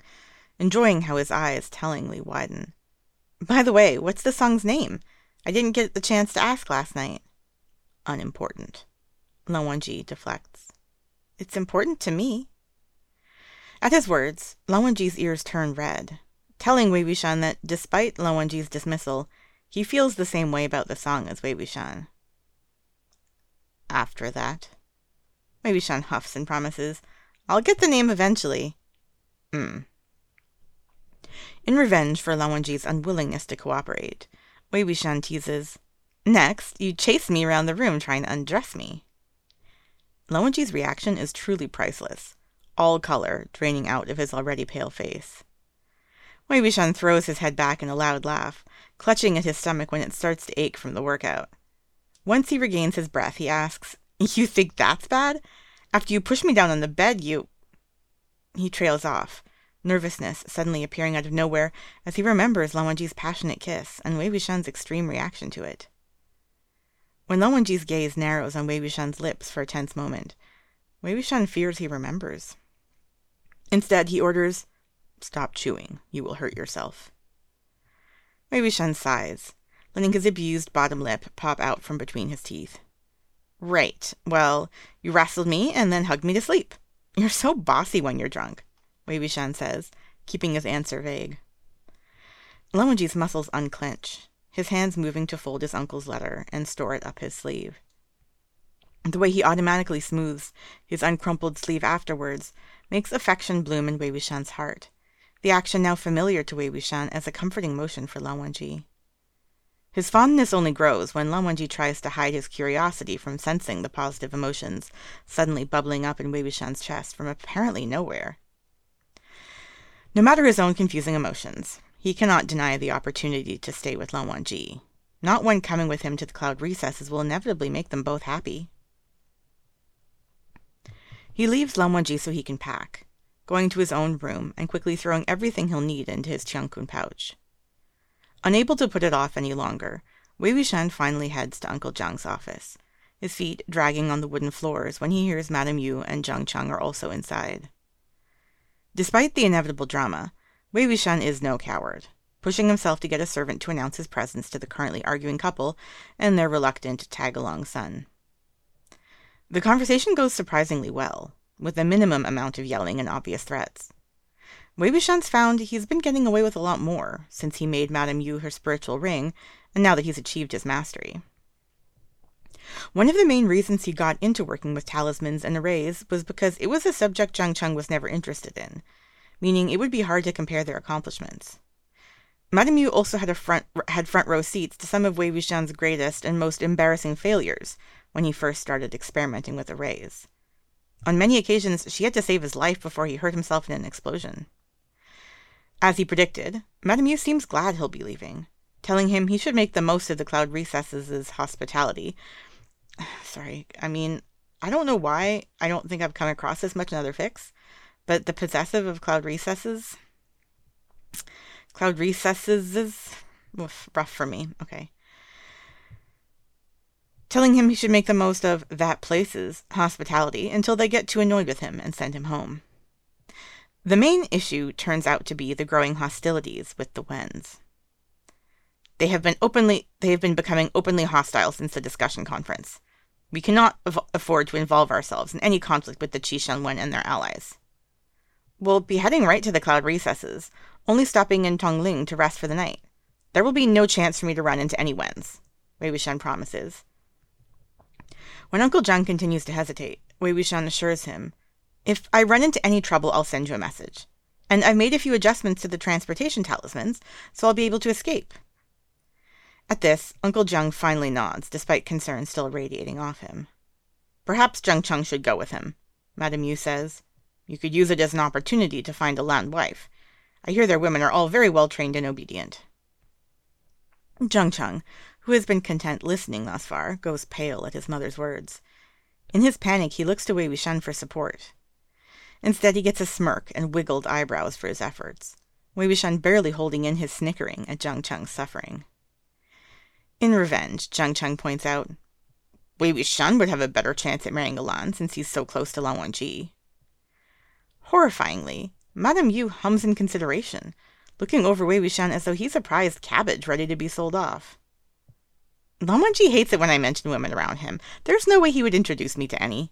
enjoying how his eyes tellingly widen. By the way, what's the song's name? I didn't get the chance to ask last night. Unimportant. Lan Wangji deflects. It's important to me. At his words, Lan Wangji's ears turn red, telling Wei that despite Lan Wangji's dismissal, he feels the same way about the song as Wei. After that, Wei Wuxian huffs and promises, I'll get the name eventually. Hmm. In revenge for Lan Wangji's unwillingness to cooperate, Wei teases, Next, you chase me around the room trying to undress me. Lan Wangji's reaction is truly priceless, all color draining out of his already pale face. Wei Wuxian throws his head back in a loud laugh, clutching at his stomach when it starts to ache from the workout. Once he regains his breath, he asks, You think that's bad? After you push me down on the bed, you. He trails off, nervousness suddenly appearing out of nowhere as he remembers Lan Wangji's passionate kiss and Wei Wuxian's extreme reaction to it. When Lan Wangji's gaze narrows on Wei Wuxian's lips for a tense moment, Wei Wuxian fears he remembers. Instead, he orders, Stop chewing. You will hurt yourself. Wuxian sighs, letting his abused bottom lip pop out from between his teeth. Right. Well, you wrestled me and then hugged me to sleep. You're so bossy when you're drunk, Wei Wuxian says, keeping his answer vague. Lan muscles unclench, his hands moving to fold his uncle's letter and store it up his sleeve. The way he automatically smooths his uncrumpled sleeve afterwards makes affection bloom in Wei Wuxian's heart, the action now familiar to Wei Wuxian as a comforting motion for Lan Wangji. His fondness only grows when Lan Wangji tries to hide his curiosity from sensing the positive emotions suddenly bubbling up in Wei Wuxian's chest from apparently nowhere. No matter his own confusing emotions, he cannot deny the opportunity to stay with Lan Wangji. Not when coming with him to the cloud recesses will inevitably make them both happy. He leaves Lan so he can pack, going to his own room and quickly throwing everything he'll need into his Qiankun pouch. Unable to put it off any longer, Wei Wuxian finally heads to Uncle Jiang's office, his feet dragging on the wooden floors when he hears Madame Yu and Jiang Cheng are also inside. Despite the inevitable drama, Wei Wuxian is no coward, pushing himself to get a servant to announce his presence to the currently arguing couple and their reluctant tag-along son. The conversation goes surprisingly well, with a minimum amount of yelling and obvious threats. Wei Wuxian's found he's been getting away with a lot more since he made Madame Yu her spiritual ring, and now that he's achieved his mastery. One of the main reasons he got into working with talismans and arrays was because it was a subject Jiang Cheng was never interested in, meaning it would be hard to compare their accomplishments. Madame Yu also had a front had front row seats to some of Wei Wuxian's greatest and most embarrassing failures when he first started experimenting with arrays. On many occasions, she had to save his life before he hurt himself in an explosion. As he predicted, Madame Yu seems glad he'll be leaving, telling him he should make the most of the cloud recesses' hospitality. <sighs> Sorry, I mean, I don't know why I don't think I've come across this much in other fics, but the possessive of cloud recesses. Cloud recesses is oof, rough for me. Okay. Telling him he should make the most of that place's hospitality until they get too annoyed with him and send him home. The main issue turns out to be the growing hostilities with the Wens. They have been openly they have been becoming openly hostile since the discussion conference. We cannot av- afford to involve ourselves in any conflict with the Qishan Wen and their allies. We'll be heading right to the cloud recesses, only stopping in Tongling to rest for the night. There will be no chance for me to run into any Wens, Wei Wuxian promises. When Uncle Jiang continues to hesitate, Wei Wuxian assures him, If I run into any trouble, I'll send you a message. And I've made a few adjustments to the transportation talismans, so I'll be able to escape. At this, Uncle Jiang finally nods, despite concern still radiating off him. Perhaps Jiang Cheng should go with him, Madame Yu says. You could use it as an opportunity to find a Lan wife. I hear their women are all very well trained and obedient. Jiang Cheng, who has been content listening thus far, goes pale at his mother's words. In his panic, he looks to Wei Wuxian for support. Instead, he gets a smirk and wiggled eyebrows for his efforts, Wei Wuxian barely holding in his snickering at Jiang Cheng's suffering. In revenge, Jiang Cheng points out, Wei Wuxian would have a better chance at marrying Alan since he's so close to Lan Wangji. Horrifyingly, Madame Yu hums in consideration, looking over Wei Wuxian as though he's a prized cabbage ready to be sold off. Lan Wangji hates it when I mention women around him. There's no way he would introduce me to any.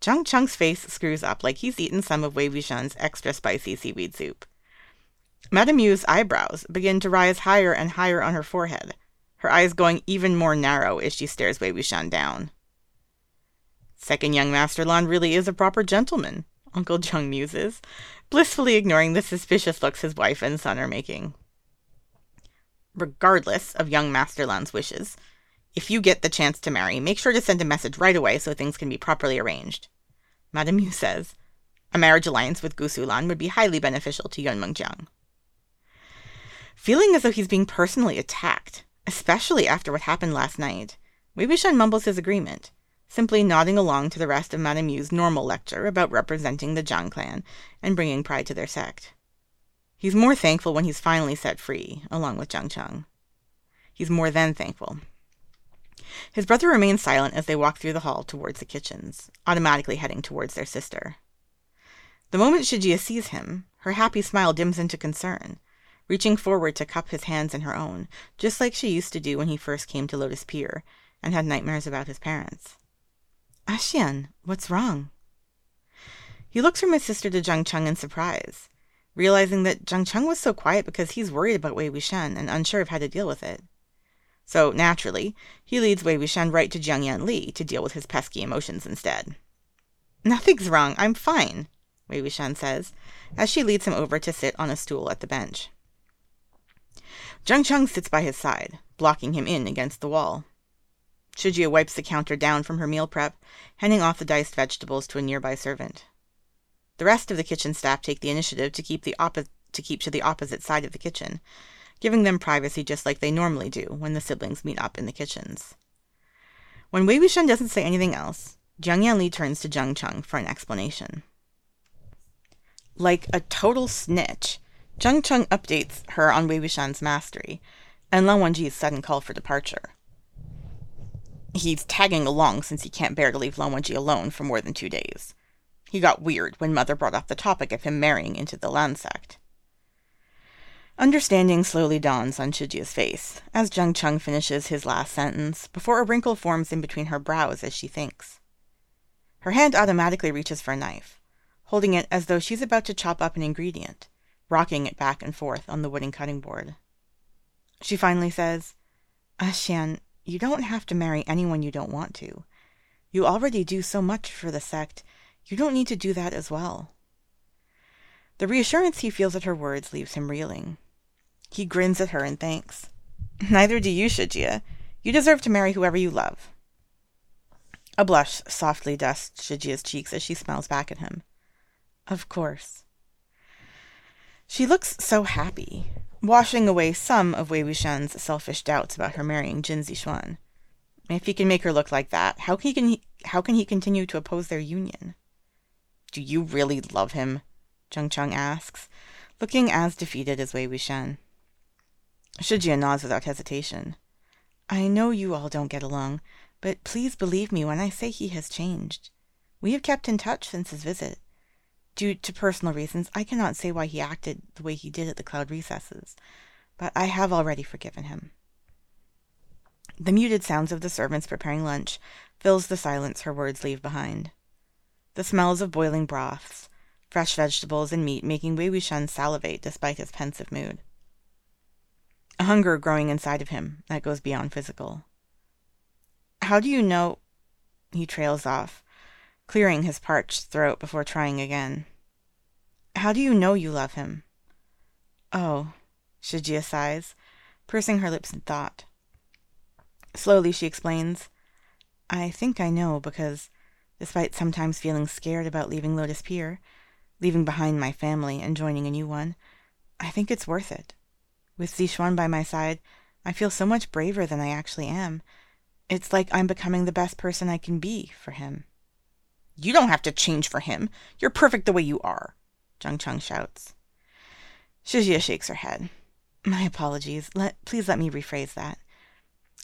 Jiang Cheng's face screws up like he's eaten some of Wei Wuxian's extra spicy seaweed soup. Madame Yu's eyebrows begin to rise higher and higher on her forehead, her eyes going even more narrow as she stares Wei Wuxian down. Second young Master Lan really is a proper gentleman, Uncle Jiang muses, blissfully ignoring the suspicious looks his wife and son are making. Regardless of young Master Lan's wishes, if you get the chance to marry, make sure to send a message right away so things can be properly arranged. Madame Yu says, a marriage alliance with Gusu Lan would be highly beneficial to Yunmeng Jiang. Feeling as though he's being personally attacked, especially after what happened last night, Wei Wuxian mumbles his agreement, simply nodding along to the rest of Madame Yu's normal lecture about representing the Jiang clan and bringing pride to their sect. He's more thankful when he's finally set free, along with Jiang Cheng. He's more than thankful his brother remains silent as they walk through the hall towards the kitchens, automatically heading towards their sister. The moment Shijie sees him, her happy smile dims into concern, reaching forward to cup his hands in her own, just like she used to do when he first came to Lotus Pier and had nightmares about his parents. Ah, Axian, what's wrong? He looks from his sister to Jiang Cheng in surprise, realizing that Jiang Cheng was so quiet because he's worried about Wei Wuxian and unsure of how to deal with it. So, naturally, he leads Wei Wuxian right to Jiang Yanli to deal with his pesky emotions instead. Nothing's wrong, I'm fine, Wei Wuxian says, as she leads him over to sit on a stool at the bench. Jiang Cheng sits by his side, blocking him in against the wall. Shijie wipes the counter down from her meal prep, handing off the diced vegetables to a nearby servant. The rest of the kitchen staff take the initiative to keep the oppo- to keep to the opposite side of the kitchen, giving them privacy just like they normally do when the siblings meet up in the kitchens. When Wei Wuxian doesn't say anything else, Jiang Yanli turns to Jiang Cheng for an explanation. Like a total snitch, Jiang Cheng updates her on Wei Wuxian's mastery and Lan Wangji's sudden call for departure. He's tagging along since he can't bear to leave Lan Wangji alone for more than two days. He got weird when Mother brought up the topic of him marrying into the Lan sect. Understanding slowly dawns on Shijie's face as Jiang Cheng finishes his last sentence before a wrinkle forms in between her brows as she thinks. Her hand automatically reaches for a knife, holding it as though she's about to chop up an ingredient, rocking it back and forth on the wooden cutting board. She finally says, ah, Axian, you don't have to marry anyone you don't want to. You already do so much for the sect, you don't need to do that as well. The reassurance he feels at her words leaves him reeling. He grins at her and thanks. Neither do you, Shijie. You deserve to marry whoever you love. A blush softly dusts Shijie's cheeks as she smiles back at him. Of course. She looks so happy, washing away some of Wei Wuxian's selfish doubts about her marrying Jin Zixuan. If he can make her look like that, how can he, how can he continue to oppose their union? Do you really love him? Jiang Cheng asks, looking as defeated as Wei Wuxian. Shijie nods without hesitation. I know you all don't get along, but please believe me when I say he has changed. We have kept in touch since his visit. Due to personal reasons, I cannot say why he acted the way he did at the cloud recesses, but I have already forgiven him. The muted sounds of the servants preparing lunch fills the silence her words leave behind. The smells of boiling broths, fresh vegetables, and meat making Wei Wuxian salivate despite his pensive mood a hunger growing inside of him that goes beyond physical. How do you know? He trails off, clearing his parched throat before trying again. How do you know you love him? Oh, Shijie sighs, pursing her lips in thought. Slowly she explains, I think I know because, despite sometimes feeling scared about leaving Lotus Pier, leaving behind my family and joining a new one, I think it's worth it. With Zixuan by my side, I feel so much braver than I actually am. It's like I'm becoming the best person I can be for him. You don't have to change for him. You're perfect the way you are, Jiang Cheng shouts. Shijie shakes her head. My apologies. Let, please let me rephrase that.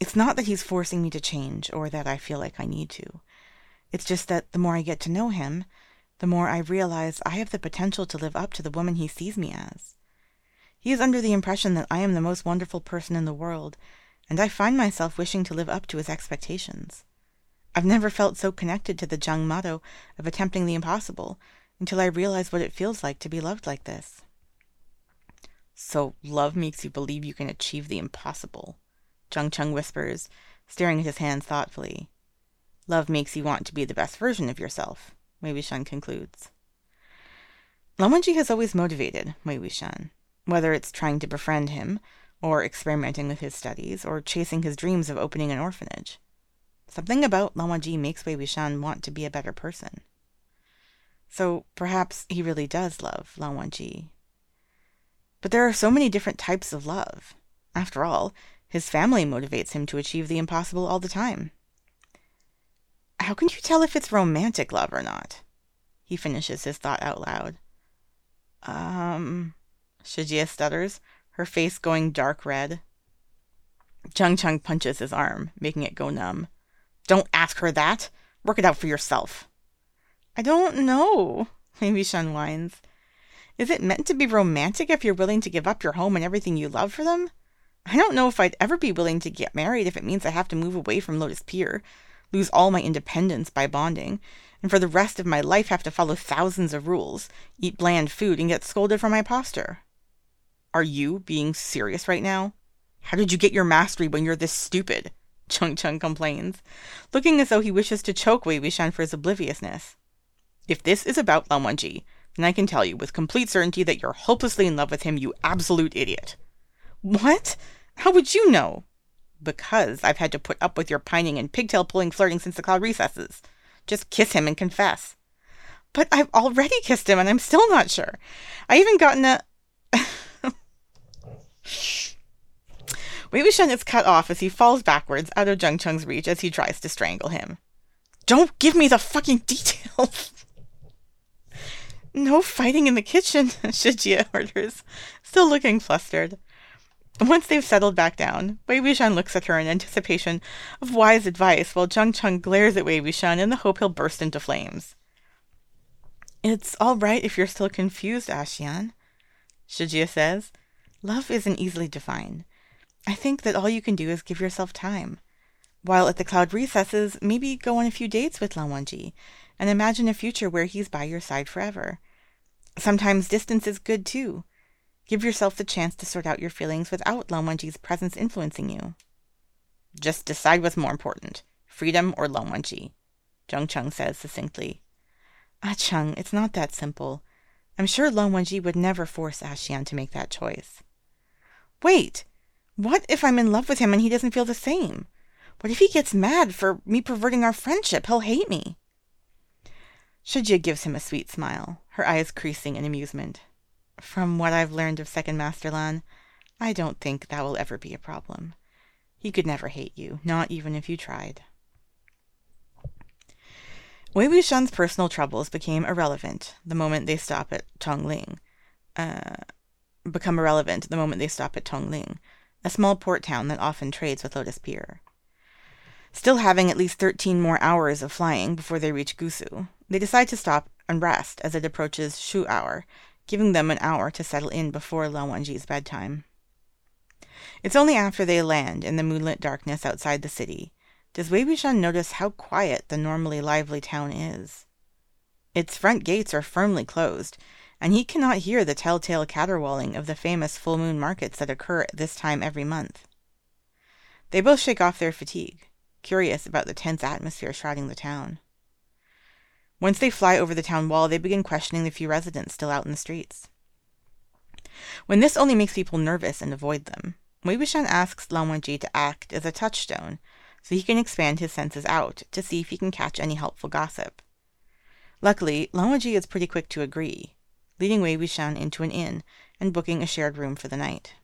It's not that he's forcing me to change or that I feel like I need to. It's just that the more I get to know him, the more I realize I have the potential to live up to the woman he sees me as. He is under the impression that I am the most wonderful person in the world, and I find myself wishing to live up to his expectations. I've never felt so connected to the Jiang motto of attempting the impossible until I realize what it feels like to be loved like this. So love makes you believe you can achieve the impossible, Jiang Cheng whispers, staring at his hands thoughtfully. Love makes you want to be the best version of yourself, Wei Wuxian concludes. Lan Wangji has always motivated Wei Wuxian, whether it's trying to befriend him, or experimenting with his studies, or chasing his dreams of opening an orphanage. Something about Lan Wangji makes Wei Wuxian want to be a better person. So perhaps he really does love Lan Wangji. But there are so many different types of love. After all, his family motivates him to achieve the impossible all the time. How can you tell if it's romantic love or not? He finishes his thought out loud. Um, Shijie stutters, her face going dark red. Jiang Cheng punches his arm, making it go numb. Don't ask her that. Work it out for yourself. I don't know, <laughs> Wei Shun whines. Is it meant to be romantic if you're willing to give up your home and everything you love for them? I don't know if I'd ever be willing to get married if it means I have to move away from Lotus Pier, lose all my independence by bonding, and for the rest of my life have to follow thousands of rules, eat bland food, and get scolded for my posture. Are you being serious right now? How did you get your mastery when you're this stupid? <laughs> Jiang Cheng complains, looking as though he wishes to choke Wei Wuxian for his obliviousness. If this is about Lan Wangji, then I can tell you with complete certainty that you're hopelessly in love with him, you absolute idiot. What? How would you know? Because I've had to put up with your pining and pigtail pulling flirting since the cloud recesses. Just kiss him and confess. But I've already kissed him and I'm still not sure. I even gotten a. <laughs> Wei Wuxian is cut off as he falls backwards out of Jiang Cheng's reach as he tries to strangle him. Don't give me the fucking details! <laughs> no fighting in the kitchen, <laughs> Shijie orders, still looking flustered. Once they've settled back down, Wei Wuxian looks at her in anticipation of wise advice while Jiang Cheng glares at Wei Wuxian in the hope he'll burst into flames. It's all right if you're still confused, Axian, Shijie says. Love isn't easily defined. I think that all you can do is give yourself time. While at the cloud recesses, maybe go on a few dates with Lan Wangji and imagine a future where he's by your side forever. Sometimes distance is good too. Give yourself the chance to sort out your feelings without Lan Wangji's presence influencing you. Just decide what's more important, freedom or Lan Wangji, Jiang Cheng says succinctly. Ah Cheng, it's not that simple. I'm sure Lan Wangji would never force Axian to make that choice. Wait! What if I'm in love with him and he doesn't feel the same? What if he gets mad for me perverting our friendship? He'll hate me. Shijie gives him a sweet smile, her eyes creasing in amusement. From what I've learned of Second Master Lan, I don't think that will ever be a problem. He could never hate you, not even if you tried. Wei Wuxian's personal troubles became irrelevant the moment they stop at Tongling. Uh, become irrelevant the moment they stop at Tongling, a small port town that often trades with Lotus Pier. Still having at least 13 more hours of flying before they reach Gusu, they decide to stop and rest as it approaches Shu hour, giving them an hour to settle in before Lan Wangji's bedtime. It's only after they land in the moonlit darkness outside the city does Wei notice how quiet the normally lively town is. Its front gates are firmly closed, and he cannot hear the telltale caterwauling of the famous full moon markets that occur at this time every month. They both shake off their fatigue, curious about the tense atmosphere shrouding the town. Once they fly over the town wall, they begin questioning the few residents still out in the streets. When this only makes people nervous and avoid them, Wei Wuxian asks Lan Wangji to act as a touchstone so he can expand his senses out to see if he can catch any helpful gossip. Luckily, Lan Wangji is pretty quick to agree, leading Wei Wuxian into an inn and booking a shared room for the night.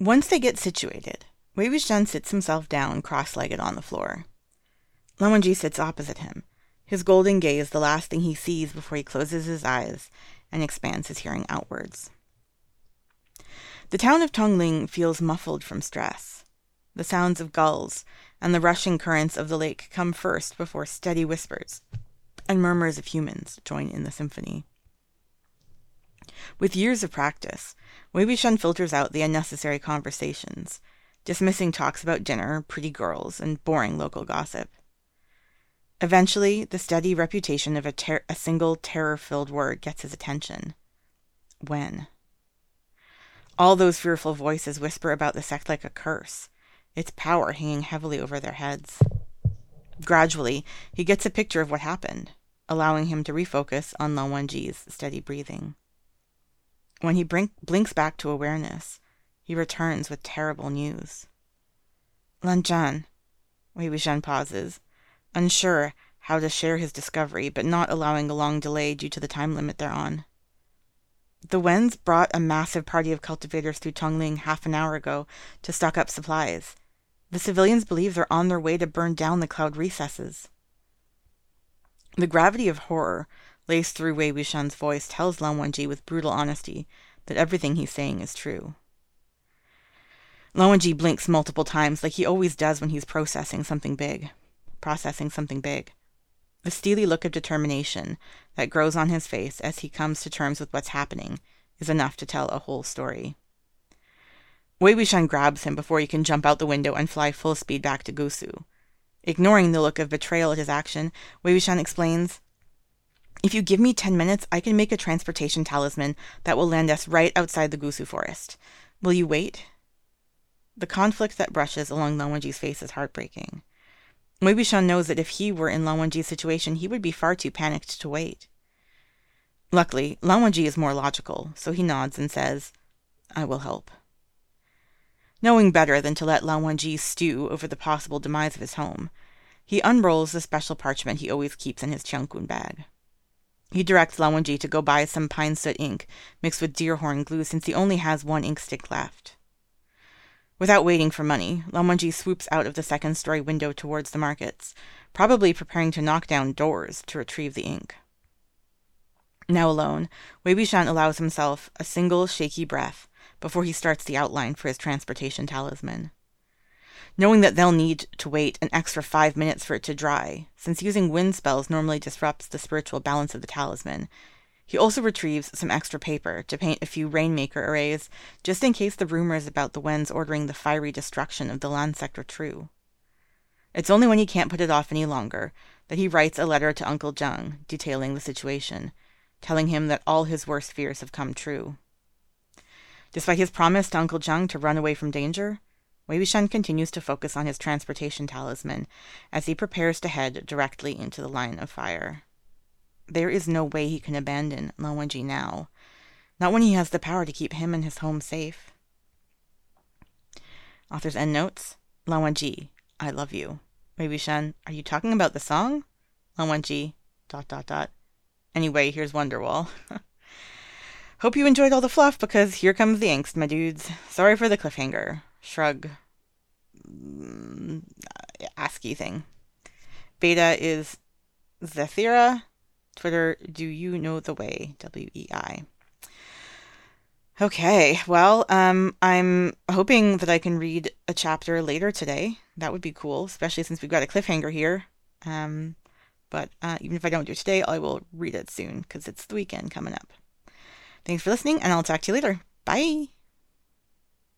Once they get situated, Wei Wuxian sits himself down cross-legged on the floor. Lan sits opposite him, his golden gaze the last thing he sees before he closes his eyes and expands his hearing outwards. The town of Tongling feels muffled from stress. The sounds of gulls and the rushing currents of the lake come first before steady whispers and murmurs of humans join in the symphony. With years of practice, Wei filters out the unnecessary conversations, dismissing talks about dinner, pretty girls, and boring local gossip. Eventually, the steady reputation of a, ter- a single terror filled word gets his attention. Wen? All those fearful voices whisper about the sect like a curse, its power hanging heavily over their heads. Gradually, he gets a picture of what happened, allowing him to refocus on Lan Wangji's steady breathing. When he brink- blinks back to awareness, he returns with terrible news. Lan Zhan, Wei Wuxian pauses, unsure how to share his discovery, but not allowing a long delay due to the time limit they're on. The Wens brought a massive party of cultivators through Tongling half an hour ago to stock up supplies. The civilians believe they're on their way to burn down the cloud recesses. The gravity of horror laced through Wei Wuxian's voice tells Lan Wangji with brutal honesty that everything he's saying is true. Lan Wangji blinks multiple times like he always does when he's processing something big. Processing something big. The steely look of determination that grows on his face as he comes to terms with what's happening is enough to tell a whole story. Wei Wuxian grabs him before he can jump out the window and fly full speed back to Gusu. Ignoring the look of betrayal at his action, Wei Wuxian explains, If you give me ten minutes, I can make a transportation talisman that will land us right outside the Gusu forest. Will you wait? The conflict that brushes along Lan Wangji's face is heartbreaking. Wuxian knows that if he were in Lan Wangji's situation, he would be far too panicked to wait. Luckily, Lan is more logical, so he nods and says, I will help. Knowing better than to let Lan stew over the possible demise of his home, he unrolls the special parchment he always keeps in his Qiankun bag. He directs Lan to go buy some pine soot ink mixed with deer horn glue since he only has one ink stick left. Without waiting for money, Lan swoops out of the second story window towards the markets, probably preparing to knock down doors to retrieve the ink. Now alone, Wei Wuxian allows himself a single shaky breath before he starts the outline for his transportation talisman. Knowing that they'll need to wait an extra five minutes for it to dry, since using wind spells normally disrupts the spiritual balance of the talisman, he also retrieves some extra paper to paint a few Rainmaker arrays, just in case the rumors about the Wens ordering the fiery destruction of the land sector true. It's only when he can't put it off any longer that he writes a letter to Uncle Jiang detailing the situation, telling him that all his worst fears have come true. Despite his promise to Uncle Jiang to run away from danger, Wei Wuxian continues to focus on his transportation talisman as he prepares to head directly into the line of fire. There is no way he can abandon Lan Wangji now, not when he has the power to keep him and his home safe. Author's endnotes Lan Wangji, I love you. Wei Wuxian, are you talking about the song? Lan Wangji, dot dot dot. Anyway, here's Wonderwall. <laughs> Hope you enjoyed all the fluff because here comes the angst, my dudes. Sorry for the cliffhanger. Shrug. Mm, ASCII thing. Beta is Zethira. Twitter, do you know the way? W E I. Okay, well, um, I'm hoping that I can read a chapter later today. That would be cool, especially since we've got a cliffhanger here. Um, but uh, even if I don't do it today, I will read it soon because it's the weekend coming up. Thanks for listening, and I'll talk to you later. Bye.